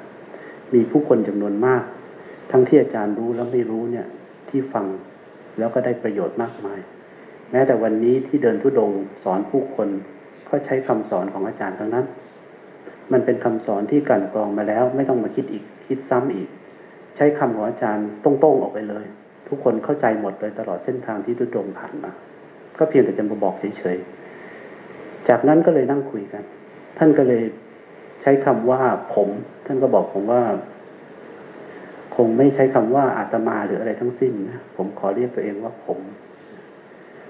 Speaker 1: มีผู้คนจำนวนมาก ทั้งที่อาจารย์รู้และไม่รู้เนี่ย ที่ฟังแล้วก็ได้ประโยชน์มากมาย แม้แต่วันนี้ที่เดินทุดงสอนผู้คนก็ใช้คำสอนของอาจารย์ทั้งนั้น มันเป็นคำสอนที่กันกรองมาแล้ว ไม่ต้องมาคิดอีกคิดซ้ำอีก ใช้คำของอาจารย์ตรงๆออกไปเลย ทุกคนเข้าใจหมดเลยตลอดเส้นทางที่ทุดงผ่านมาก็เพียงแต่จะมาบอกเฉยๆจากนั้นก็เลยนั่งคุยกัน ท่านก็เลยใช้คำว่าผม ท่านก็บอกผมว่า คงไม่ใช้คำว่าอาตมาหรืออะไรทั้งสิ้นนะผมขอเรียกตัวเองว่าผม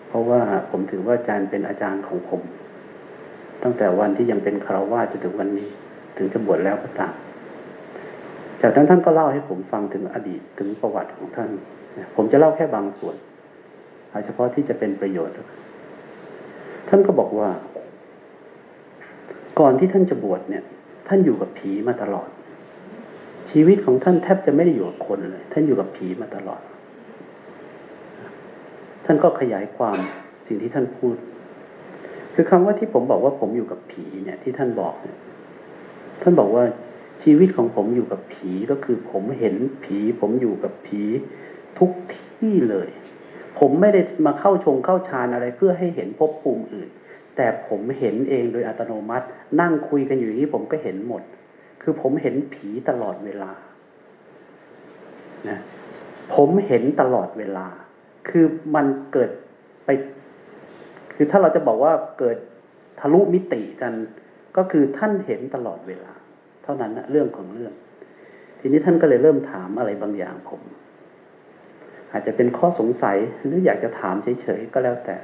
Speaker 1: เพราะว่าผมถือว่าอาจารย์เป็นอาจารย์ของผม ตั้งแต่วันที่ยังเป็นคารวาสจนถึงวันนี้ ถึงจะบวชแล้วก็ตามจากนั้นท่านก็เล่าให้ผมฟังถึงอดีตถึงประวัติของท่าน ผมจะเล่าแค่บางส่วนเอาเฉพาะที่จะเป็นประโยชน์ ท่านก็บอกว่า ก่อนที่ท่านจะบวชเนี่ย ท่านอยู่กับผีมาตลอด ชีวิตของท่านแทบจะไม่ได้อยู่กับคนเลย ท่านอยู่กับผีมาตลอด ท่านก็ขยายความสิ่งที่ท่านพูด คือคำว่าที่ผมบอกว่าผมอยู่กับผีเนี่ย ที่ท่านบอกเนี่ยท่านบอกว่าชีวิตของผมอยู่กับผีก็คือผมเห็นผี ผมอยู่กับผีทุกที่เลย ผมไม่ได้มาเข้าชงเข้าฌานอะไรเพื่อให้เห็นภพภูมิอื่น แต่ผมเห็นเองโดยอัตโนมัติ นั่งคุยกันอยู่อย่างนี้ผมก็เห็นหมด คือผมเห็นผีตลอดเวลานะผมเห็นตลอดเวลา คือมันเกิดไป คือถ้าเราจะบอกว่าเกิดทะลุมิติกัน ก็คือท่านเห็นตลอดเวลา เท่านั้นนะเรื่องของเรื่อง ทีนี้ท่านก็เลยเริ่มถามอะไรบางอย่างผม อาจจะเป็นข้อสงสัยหรืออยากจะถามเฉยๆก็แล้วแต่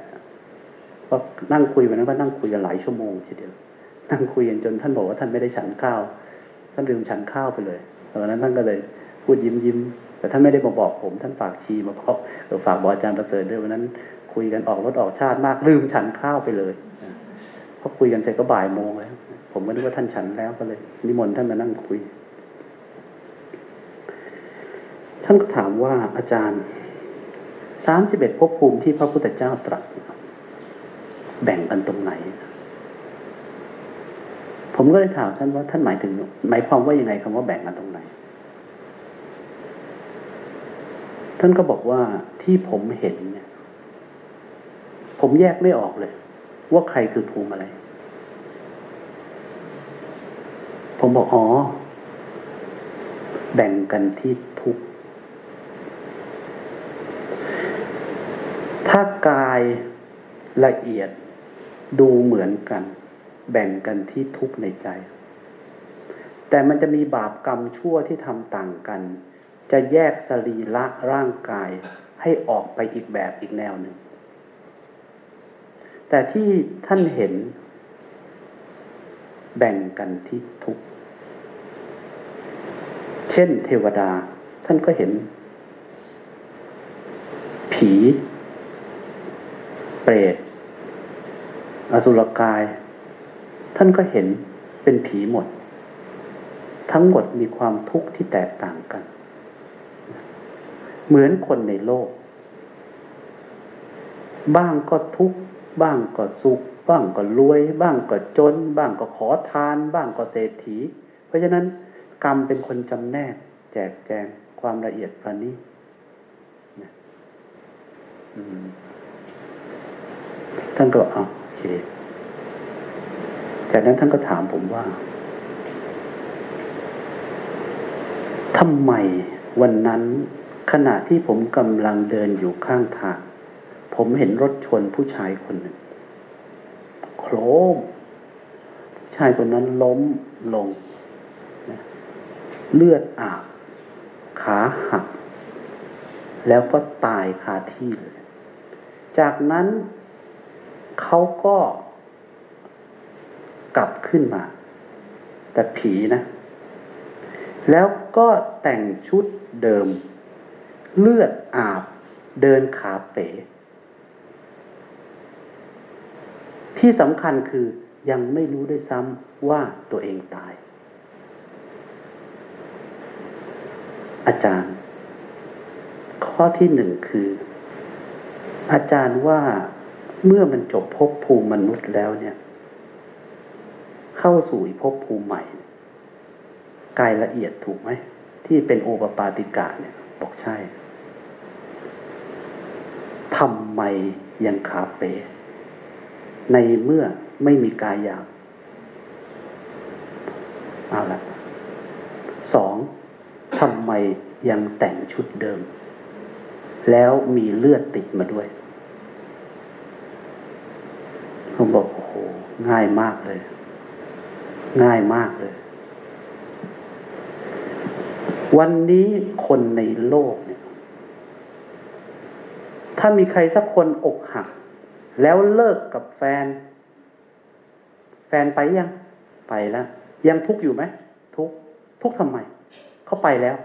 Speaker 1: เพราะนั่งคุยวันนั้นก็นั่งคุยกันหลายชั่วโมงทีเดียวนั่งคุยกันจนท่านบอกว่าท่านไม่ได้ฉันข้าวท่านลืมฉันข้าวไปเลยตอนนั้นท่านก็เลยพูดยิ้มยิ้มแต่ท่านไม่ได้มาบอกผม ท่านฝากชีมาบอกเออฝากบอกอาจารย์ประเสริฐด้วยวันนั้น คุยกันออกรถออกชาติมากลืมฉันข้าวไปเลยพอคุยกันเสร็จก็บ่ายโมงแล้ว ผมก็นึกว่าท่านฉันแล้วก็เลย นิมนต์ท่านมานั่งคุย ท่านก็ถามว่าอาจารย์สามสิบเอ็ดภพภูมิที่พระพุทธเจ้าตรัสแบ่งกันตรงไหน ผมก็เลยถามท่านว่าท่านหมายถึง หมายความว่ายังไงคำว่าแบ่งกันตรงไหน ท่านก็บอกว่าที่ผมเห็นเนี่ย ผมแยกไม่ออกเลย ว่าใครคือภูมิอะไร ผมบอกอ๋อ แบ่งกันที่ทุกถ้ากายละเอียดดูเหมือนกัน แบ่งกันที่ทุกในใจ แต่มันจะมีบาปกรรมชั่วที่ทำต่างกัน จะแยกสรีระร่างกายให้ออกไปอีกแบบอีกแนวหนึ่ง แต่ที่ท่านเห็น แบ่งกันที่ทุก เช่นเทวดา ท่านก็เห็น ผี เปรต อสุรกาย ท่านก็เห็นเป็นผีหมด ทั้งหมดมีความทุกข์ที่แตกต่างกัน เหมือนคนในโลก บ้างก็ทุกข์ บ้างก็สุข บ้างก็รวย บ้างก็จน บ้างก็ขอทาน บ้างก็เศรษฐี เพราะฉะนั้นกรรมเป็นคนจำแนก แจกแจงความละเอียดประณีตท่านก็อ่าโอเค จากนั้นท่านก็ถามผมว่าทำไมวันนั้นขณะที่ผมกำลังเดินอยู่ข้างทาง ผมเห็นรถชนผู้ชายคนหนึ่งโครมชายคนนั้นล้มลง เลือดอาบ ขาหัก แล้วก็ตายคาที่เลย จากนั้นเขาก็กลับขึ้นมา แต่ผีนะ แล้วก็แต่งชุดเดิม เลือดอาบเดินขาเป๋ ที่สำคัญคือยังไม่รู้ด้วยซ้ำว่าตัวเองตาย อาจารย์ ข้อที่หนึ่งคือ อาจารย์ว่าเมื่อมันจบภพภูมิมนุษย์แล้วเนี่ย เข้าสู่ภพภูมิใหม่กายละเอียดถูกไหม ที่เป็นโอปปาติกะเนี่ย บอกใช่ทำไมยังขาเป๋ ในเมื่อไม่มีกายหยาบเอาละสองทำไมยังแต่งชุดเดิม แล้วมีเลือดติดมาด้วยผมบอกโอ้โหง่ายมากเลย ง่ายมากเลย วันนี้คนในโลกเนี่ย ถ้ามีใครสักคนอกหัก แล้วเลิกกับแฟน แฟนไปยัง ไปแล้ว ยังทุกข์อยู่ไหม ทุก ทุกทำไม เขาไปแล้ว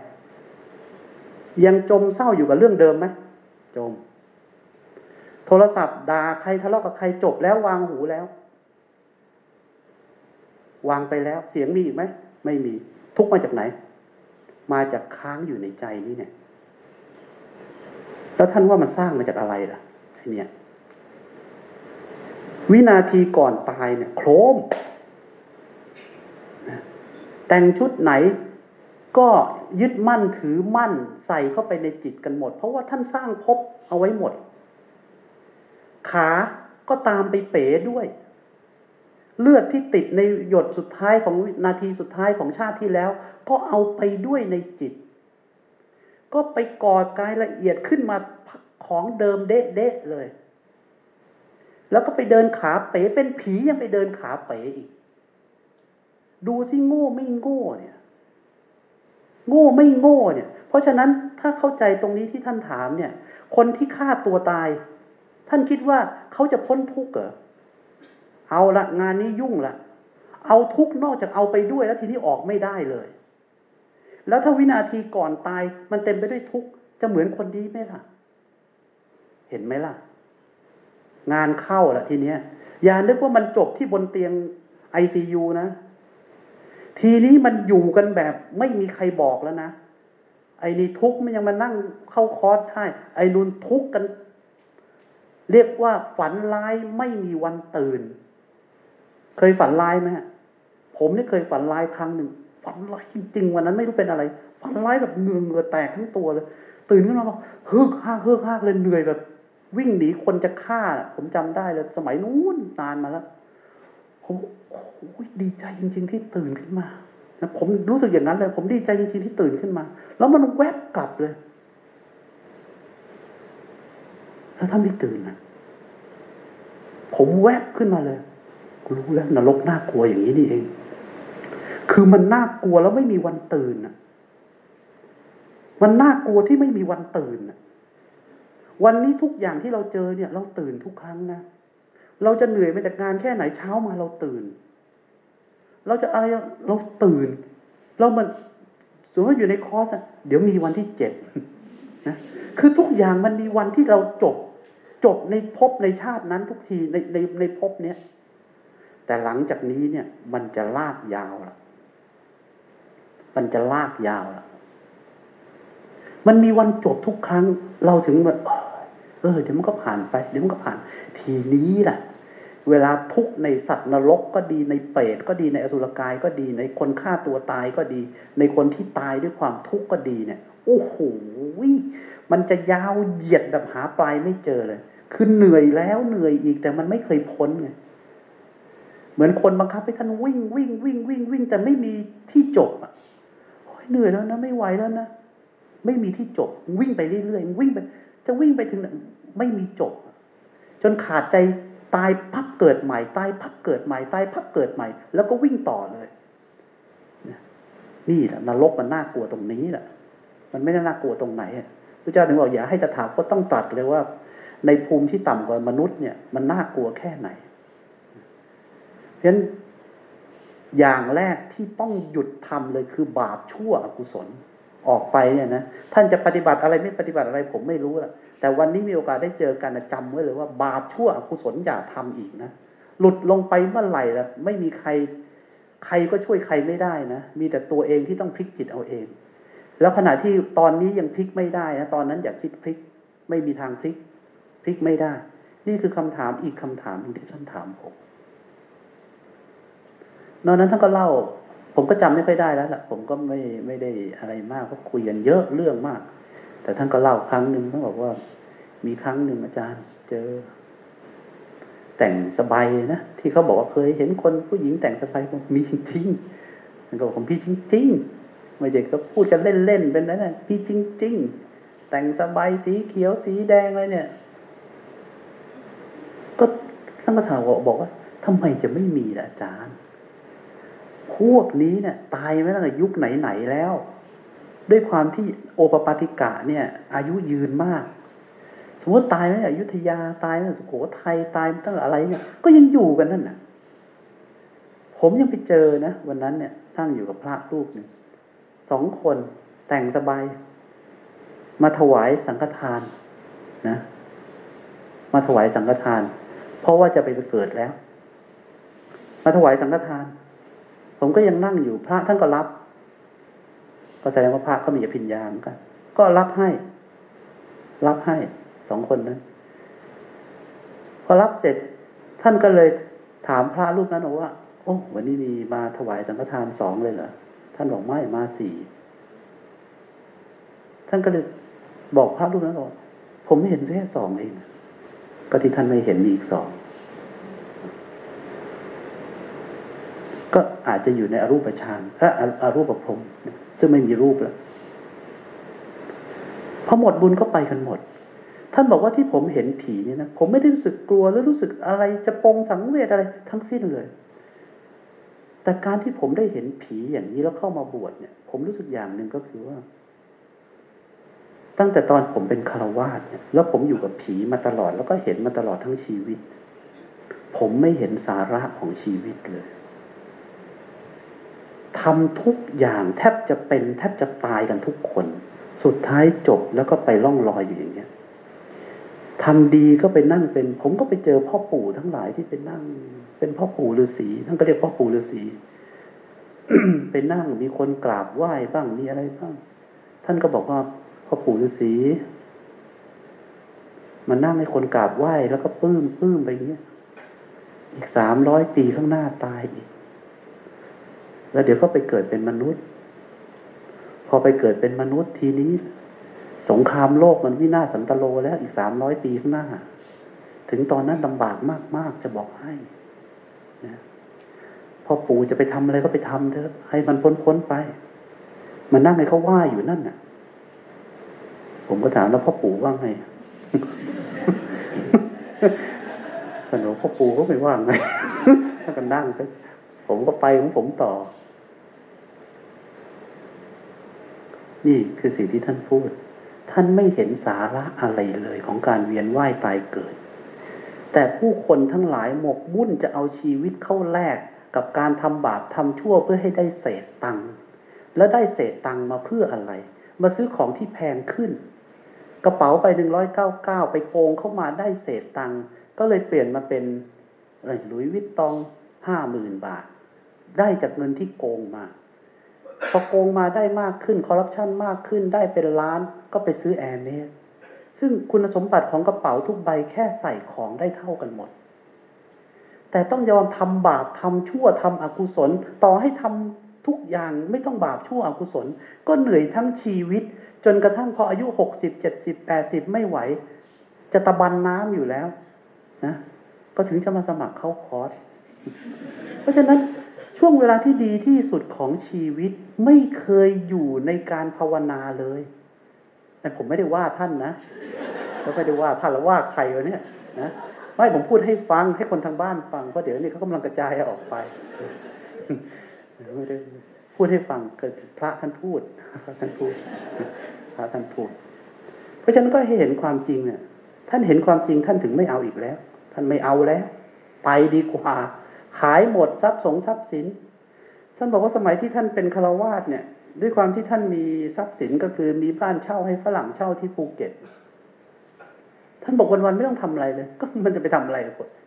Speaker 1: ยังจมเศร้าอยู่กับเรื่องเดิมไหม จม โทรศัพท์ด่าใครทะเลาะกับใครจบแล้ววางหูแล้ว วางไปแล้ว เสียงมีอีกไหม ไม่มี ทุกมาจากไหน มาจากค้างอยู่ในใจนี่เนี่ย แล้วท่านว่ามันสร้างมาจากอะไรล่ะไอเนี่ย วินาทีก่อนตายเนี่ย โครม แต่งชุดไหนก็ยึดมั่นถือมั่นใส่เข้าไปในจิตกันหมด เพราะว่าท่านสร้างภพเอาไว้หมด ขาก็ตามไปเป๋ด้วย เลือดที่ติดในหยดสุดท้ายของนาทีสุดท้ายของชาติที่แล้ว ก็เอาไปด้วยในจิต ก็ไปกอดกายละเอียดขึ้นมาของเดิมเดะเดะเลย แล้วก็ไปเดินขาเป๋เป็นผียังไปเดินขาเป๋อีก ดูสิโง่ไม่โง่เนี่ย โง่ไม่โง่เนี่ย เพราะฉะนั้นถ้าเข้าใจตรงนี้ที่ท่านถามเนี่ย คนที่ฆ่าตัวตาย ท่านคิดว่าเขาจะพ้นทุกข์เหรอเอาละงานนี้ยุ่งละเอาทุกนอกจากเอาไปด้วยแล้วทีนี้ออกไม่ได้เลย แล้วถ้าวินาทีก่อนตายมันเต็มไปด้วยทุกจะเหมือนคนดีไหมล่ะ เห็นไหมล่ะ งานเข้าละทีเนี้ย อย่านึกว่ามันจบที่บนเตียงไอซียูนะ ทีนี้มันอยู่กันแบบไม่มีใครบอกแล้วนะ ไอ้นี่ทุกมันยังมานั่งเข้าคอร์สได้ไอ้นุนทุกกัน เรียกว่าฝันร้ายไม่มีวันตื่น เคยฝันร้ายไหมผมนี่เคยฝันร้ายครั้งหนึ่งฝันร้ายจริงๆวันนั้นไม่รู้เป็นอะไรฝันร้ายแบบเหงื่อเงื่อแตกทั้งตัวเลย ตื่นขึ้นมาบอกเฮือกฮากเฮือกฮากเลยเหนื่อยแบบ วิ่งหนีคนจะฆ่า ผมจำได้เลย สมัยนู้นนานมาแล้วผมโอ้ยดีใจจริง ๆ ที่ตื่นขึ้นมาผมรู้สึกอย่างนั้นเลย ผมดีใจจริงๆที่ตื่นขึ้นมา แล้วมันแวบกลับเลย แล้วถ้าไม่ตื่นนะผมแวบขึ้นมาเลยรู้แล้วนรกน่ากลัวอย่างนี้นี่เอง คือมันน่ากลัวแล้วไม่มีวันตื่นอะมันน่ากลัวที่ไม่มีวันตื่นอะ วันนี้ทุกอย่างที่เราเจอเนี่ย เราตื่นทุกครั้งนะ เราจะเหนื่อยไปจากงานแค่ไหนเช้ามาเราตื่น เราจะอะไรเราตื่น เรามันสมมติอยู่ในคอร์สเดี๋ยวมีวันที่เจ็ดนะคือทุกอย่างมันมีวันที่เราจบ จบในภพในชาตินั้นทุกทีในในในภพเนี้ยแต่หลังจากนี้เนี่ย มันจะลากยาวละมันจะลากยาวละ มันมีวันจบทุกครั้ง เราถึงแบบเออเดี๋ยวมันก็ผ่านไป เดี๋ยวมันก็ผ่าน ทีนี้แหละเวลาทุกในสัตว์นรกก็ดีในเปรตก็ดีในอสุรกายก็ดีในคนฆ่าตัวตายก็ดี ในคนที่ตายด้วยความทุกข์ก็ดีเนี่ยโอ้โหมันจะยาวเหยียดแบบหาปลายไม่เจอเลย คือเหนื่อยแล้วเหนื่อยอีกแต่มันไม่เคยพ้นไงเหมือนคนบังคับให้ท่านวิ่งวิ่งวิ่งวิ่งวิ่งแต่ไม่มีที่จบอะเหนื่อยแล้วนะไม่ไหวแล้วนะ ไม่มีที่จบ วิ่งไปเรื่อยๆวิ่งไป จะวิ่งไปถึงไม่มีจบ จนขาดใจตายพับเกิดใหม่ ตายพับเกิดใหม่ ตายพับเกิดใหม่ แล้วก็วิ่งต่อเลย นี่แหละนรกมันน่ากลัวตรงนี้แหละมันไม่ได้น่ากลัวตรงไหนพระเจ้าถึงบอกอย่าให้ตถาคตต้องตัดเลยว่า ในภูมิที่ต่ำกว่ามนุษย์เนี่ย มันน่ากลัวแค่ไหน เพราะฉะนั้นอย่างแรกที่ต้องหยุดทำเลยคือบาปชั่วอกุศล ออกไปเนี่ยนะท่านจะปฏิบัติอะไรไม่ปฏิบัติอะไรผมไม่รู้ละแต่วันนี้มีโอกาสได้เจอกันจำไว้เลยว่า บาปชั่วอกุศลอย่าทำอีกนะหลุดลงไปเมื่อไหร่ละไม่มีใครใครก็ช่วยใครไม่ได้นะมีแต่ตัวเองที่ต้องพลิกจิตเอาเอง แล้วขณะที่ตอนนี้ยังพลิกไม่ได้นะตอนนั้นอยากคิดพลิกไม่มีทางพลิกพลิกไม่ได้ นี่คือคำถามอีกคำถามที่ท่านถามผมนอกนั้นท่านก็เล่า ผมก็จำไม่ค่อยได้แล้วล่ะ ผมก็ไม่ไม่ได้อะไรมากเพราะคุยกันเยอะเรื่องมาก แต่ท่านก็เล่าครั้งหนึ่งท่านบอกว่า มีครั้งหนึ่งอาจารย์ เจอ แต่งสบายนะที่เขาบอกว่าเคยเห็นคนผู้หญิงแต่งสบายมีจริงๆมันก็บอกผมพี่จริงๆไม่ใช่ก็พูดกันเล่นๆเป็นนั้นนะพี่จริง ๆ แต่งสบายสีเขียวสีแดงอะไรเนี่ย ก็ท่านก็ถามบอกว่าทำไมจะไม่มีล่ะอาจารย์ พวกนี้เนี่ย ตายไม่ตั้งแต่ยุคไหนๆแล้ว ด้วยความที่โอปปาติกะเนี่ย อายุยืนมาก สมมติตายไม่อยุธยาตายไม่สุโขทัยตายตั้งอะไรเนี่ย ก็ยังอยู่กันนั่นน่ะ ผมยังไปเจอนะวันนั้นเนี่ยนั่งอยู่กับพระรูปหนึ่งสองคนแต่งสบาย มาถวายสังฆทานนะ มาถวายสังฆทาน เพราะว่าจะไปเกิดแล้ว มาถวายสังฆทาน ผมก็ยังนั่งอยู่พระท่านก็รับ ก็แสดงว่าพระก็มีอภิญญาเหมือนกัน ก็รับให้ รับให้สองคนนั้น พอรับเสร็จ ท่านก็เลยถามพระรูปนั้นว่า โอ้วันนี้มีมาถวายสังฆทานสองเลยเหรอ ท่านบอกไม่มาสี่ท่านก็เลยบอกพระรูปนั้นบอกผมไม่เห็นแค่สองเองก็ที่ท่านไม่เห็นมีอีกสอง ก็อาจจะอยู่ในอรูปฌานถ้าอารูปภพซึ่งไม่มีรูปแล้วพอหมดบุญก็ไปกันหมด ท่านบอกว่าที่ผมเห็นผีเนี่ยนะผมไม่ได้รู้สึกกลัวหรือรู้สึกอะไรจะปองสังเวชอะไร ทั้งสิ้นเลย แต่การที่ผมได้เห็นผีอย่างนี้แล้วเข้ามาบวชเนี่ย ผมรู้สึกอย่างหนึ่งก็คือว่า ตั้งแต่ตอนผมเป็นคารวาสเนี่ย แล้วผมอยู่กับผีมาตลอดแล้วก็เห็นมาตลอดทั้งชีวิต ผมไม่เห็นสาระของชีวิตเลย ทำทุกอย่างแทบจะเป็นแทบจะตายกันทุกคน สุดท้ายจบแล้วก็ไปล่องลอยอยู่อย่างเงี้ยทำดีก็ไปนั่งเป็น ผมก็ไปเจอพ่อปู่ทั้งหลายที่ไปนั่ง เป็นพ่อปู่ฤาษีท่านก็เรียกพ่อปู่ฤาษีไปนั่งมีคนกราบไหว้บ้างมีอะไรบ้าง ท่านก็บอกว่าพ่อปู่ฤาษีมันนั่งให้คนกราบไหว้แล้วก็ปื้มปื้มไปอย่างเงี้ยอีกสามร้อยปีข้างหน้าตายอีก แล้วเดี๋ยวก็ไปเกิดเป็นมนุษย์ พอไปเกิดเป็นมนุษย์ทีนี้ สงครามโลกมันวินาศสันตโลแล้วอีกสามร้อยปีข้างหน้า ถึงตอนนั้นลำบากมาก ๆ จะบอกให้นะพอปู่จะไปทำอะไรก็ไปทำเถอะ ให้มันพ้นๆไป มันนั่งให้เขาว่าอยู่นั่นน่ะ ผมก็ถามแล้วพ่อปู่ว่าไงสนุพ่อปู่เขาไม่ว่าไงถ้ากันนั่งผมก็ไปของผมต่อ นี่คือสิ่งที่ท่านพูด ท่านไม่เห็นสาระอะไรเลยของการเวียนว่ายตายเกิด แต่ผู้คนทั้งหลายหมกมุ่นจะเอาชีวิตเข้าแลกกับการทำบาปทำชั่วเพื่อให้ได้เศษตังค์แล้วได้เศษตังค์มาเพื่ออะไร มาซื้อของที่แพงขึ้น กระเป๋าไปหนึ่งร้อยเก้าเก้าไปโกงเข้ามาได้เศษตังค์ก็เลยเปลี่ยนมาเป็นหลุยวิตตองห้าหมื่นบาท ได้จากเงินที่โกงมา พอโกงมาได้มากขึ้นคอร์รัปชันมากขึ้นได้เป็นล้านก็ไปซื้อแอร์เมสซึ่งคุณสมบัติของกระเป๋าทุกใบแค่ใส่ของได้เท่ากันหมด แต่ต้องยอมทำบาปทำชั่วทำอกุศล ต่อให้ทำทุกอย่างไม่ต้องบาปชั่วอกุศล ก็เหนื่อยทั้งชีวิต จนกระทั่งพออายุหกสิบเจ็ดสิบแปดสิบไม่ไหว จะตะบันน้ำอยู่แล้วนะก็ถึงจะมาสมัครเข้าคอร์สเพราะฉะนั้น ช่วงเวลาที่ดีที่สุดของชีวิตไม่เคยอยู่ในการภาวนาเลยแต่ผมไม่ได้ว่าท่านนะแล้วไม่ได้ว่าท่านแล้วว่าใครวะเนี่ยนะไม่ผมพูดให้ฟังให้คนทางบ้านฟังเพราะเดี๋ยวนี้เขากำลังกระจายออกไปไม่ได้พูดให้ฟังเกิดพระท่านพูดพระท่านพูดพระท่านพูด เพราะฉะนั้นก็ให้เห็นความจริงเนี่ย ท่านเห็นความจริงท่านถึงไม่เอาอีกแล้ว ท่านไม่เอาแล้ว ไปดีกว่า ขายหมดทรัพย์สงทรัพย์สิน ท่านบอกว่าสมัยที่ท่านเป็นฆราวาสเนี่ย ด้วยความที่ท่านมีทรัพย์สินก็คือมีบ้านเช่าให้ฝรั่งเช่าที่ภูเก็ต ท่านบอกวันๆไม่ต้องทำอะไรเลย ก็มันจะไปทำอะไร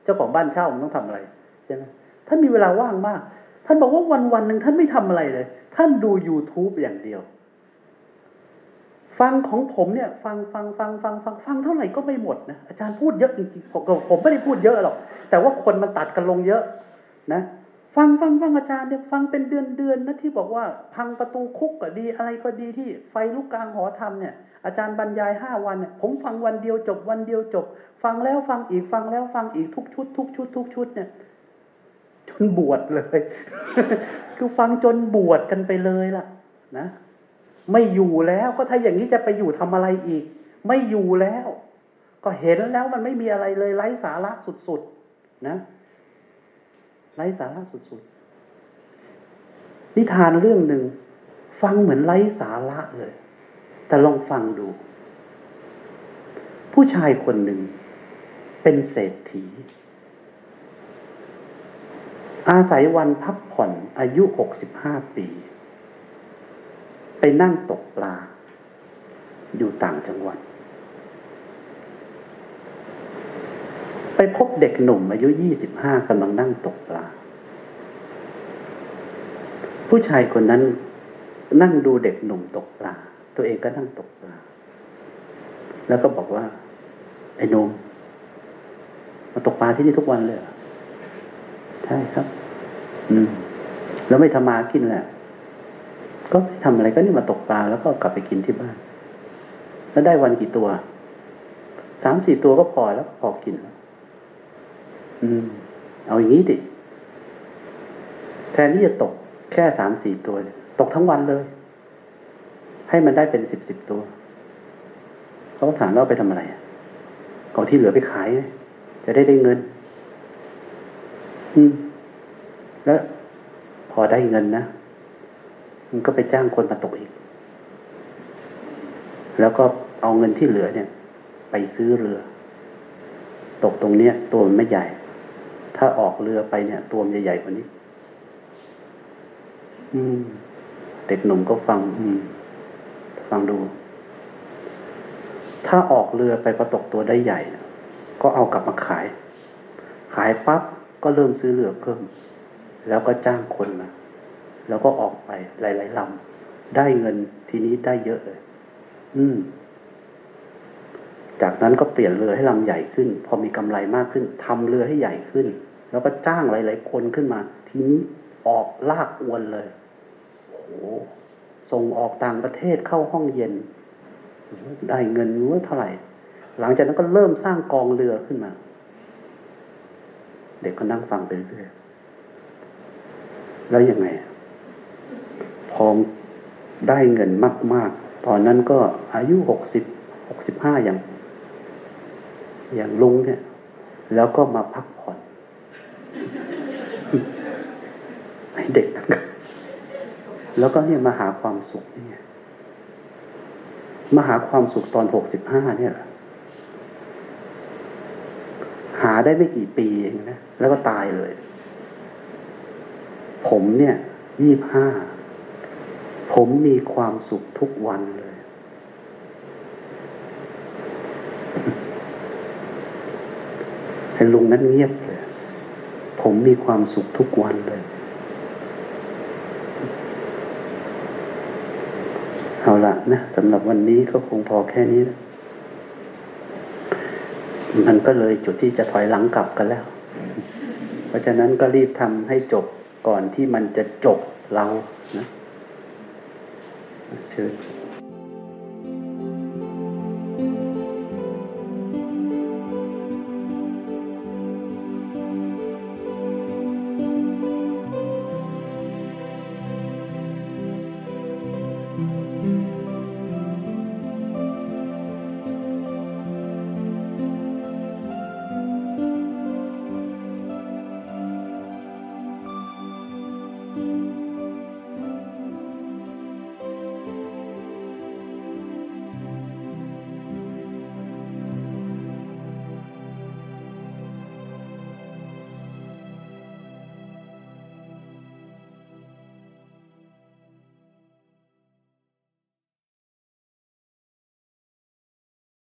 Speaker 1: เจ้าของบ้านเช่ามันต้องทำอะไรใช่ไหมท่านมีเวลาว่างมาก ท่านบอกว่าวันวันหนึ่งท่านไม่ทำอะไรเลย ท่านดู youtube อย่างเดียวฟังของผมเนี่ย ฟังฟังฟังฟังฟังฟังเท่าไหร่ก็ไม่หมดนะอาจารย์พูดเยอะจริงๆผมผมไม่ได้พูดเยอะหรอกแต่ว่าคนมันตัดกันลงเยอะ นะฟังฟังฟังอาจารย์เนี่ยฟังเป็นเดือนเดือนนะที่บอกว่า พังประตูคุกก็ดีอะไรก็ดีที่ไฟลุกกลางหอธรรมเนี่ยอาจารย์บรรยายห้าวันเนี่ยผมฟังวันเดียวจบวันเดียวจบ ฟังแล้วฟังอีกฟังแล้วฟังอีกทุกชุด ทุกชุด ทุกชุดเนี่ยจนบวชเลย คือฟังจนบวชกันไปเลยล่ะ นะ ไม่อยู่แล้วก็ถ้าอย่างนี้จะไปอยู่ทำอะไรอีก ไม่อยู่แล้ว ก็เห็นแล้วมันไม่มีอะไรเลยไร้สาระสุดๆนะ ไร้สาระสุดๆ นิทานเรื่องหนึ่ง ฟังเหมือนไร้สาระเลย แต่ลองฟังดู ผู้ชายคนหนึ่ง เป็นเศรษฐี อาศัยวันพักผ่อนอายุหกสิบห้าปี ไปนั่งตกปลา อยู่ต่างจังหวัด ไปพบเด็กหนุ่มอายุยี่สิบห้ากำลังนั่งตกปลา ผู้ชายคนนั้นนั่งดูเด็กหนุ่มตกปลา ตัวเองก็นั่งตกปลา แล้วก็บอกว่า ไอ้หนุ่มมาตกปลาที่นี่ทุกวันเลยใช่ครับ อืม แล้วไม่ทำมากินแหละ ก็ไม่ทำอะไรก็นี่มาตกปลาแล้วก็กลับไปกินที่บ้าน แล้วได้วันกี่ตัวสามสี่ตัวก็พอแล้วพอกินแล้ว อืม เอาอย่างนี้ดิ แทนที่จะตกแค่สามสี่ตัวเนี่ยตกทั้งวันเลย ให้มันได้เป็นสิบสิบตัว เขาถามเอาไปทำอะไรก่อนที่เหลือไปขาย จะได้ได้เงิน อืม แล้วพอได้เงินนะ มันก็ไปจ้างคนมาตกอีก แล้วก็เอาเงินที่เหลือเนี่ย ไปซื้อเรือ ตกตรงเนี้ย ตัวมันไม่ใหญ่ ถ้าออกเรือไปเนี่ย ตัวมันใหญ่ๆกว่านี้ อืม เด็กหนุ่มก็ฟัง อืม ฟังดู ถ้าออกเรือไปประตกตัวได้ใหญ่ ก็เอากลับมาขาย ขายปั๊บก็เริ่มซื้อเรือเพิ่ม แล้วก็จ้างคนมาแล้วก็ออกไปหลายๆลำได้เงินทีนี้ได้เยอะเลย อืม จากนั้นก็เปลี่ยนเรือให้ลำใหญ่ขึ้น พอมีกำไรมากขึ้นทำเรือให้ใหญ่ขึ้น แล้วก็จ้างหลาย ๆ คนขึ้นมา ทีนี้ออกลากอวนเลยโอ้โหส่งออกต่างประเทศเข้าห้องเย็น ได้เงินรู้เท่าไหร่ หลังจากนั้นก็เริ่มสร้างกองเรือขึ้นมา เด็กก็นั่งฟังไปเรื่อยแล้วยังไง พอได้เงินมาก ๆ ตอนนั้นก็อายุหกสิบหกสิบห้าอย่าง อย่างลุงเนี่ย แล้วก็มาพักผ่อน ให้เด็กนะครับแล้วก็เนี่ยมาหาความสุขเนี่ยมาหาความสุขตอนหกสิบห้าเนี่ยหาได้ไม่กี่ปีเองนะแล้วก็ตายเลย ผมเนี่ยยี่ห้าผมมีความสุขทุกวันเลยแต่ลุงนั้นเงียบ ผมมีความสุขทุกวันเลย เอาละนะสำหรับวันนี้ก็คงพอแค่นี้นะมันก็เลยจุดที่จะถอยหลังกลับกันแล้ว เพราะฉะนั้นก็รีบทำให้จบก่อนที่มันจะจบเรานะเชิญ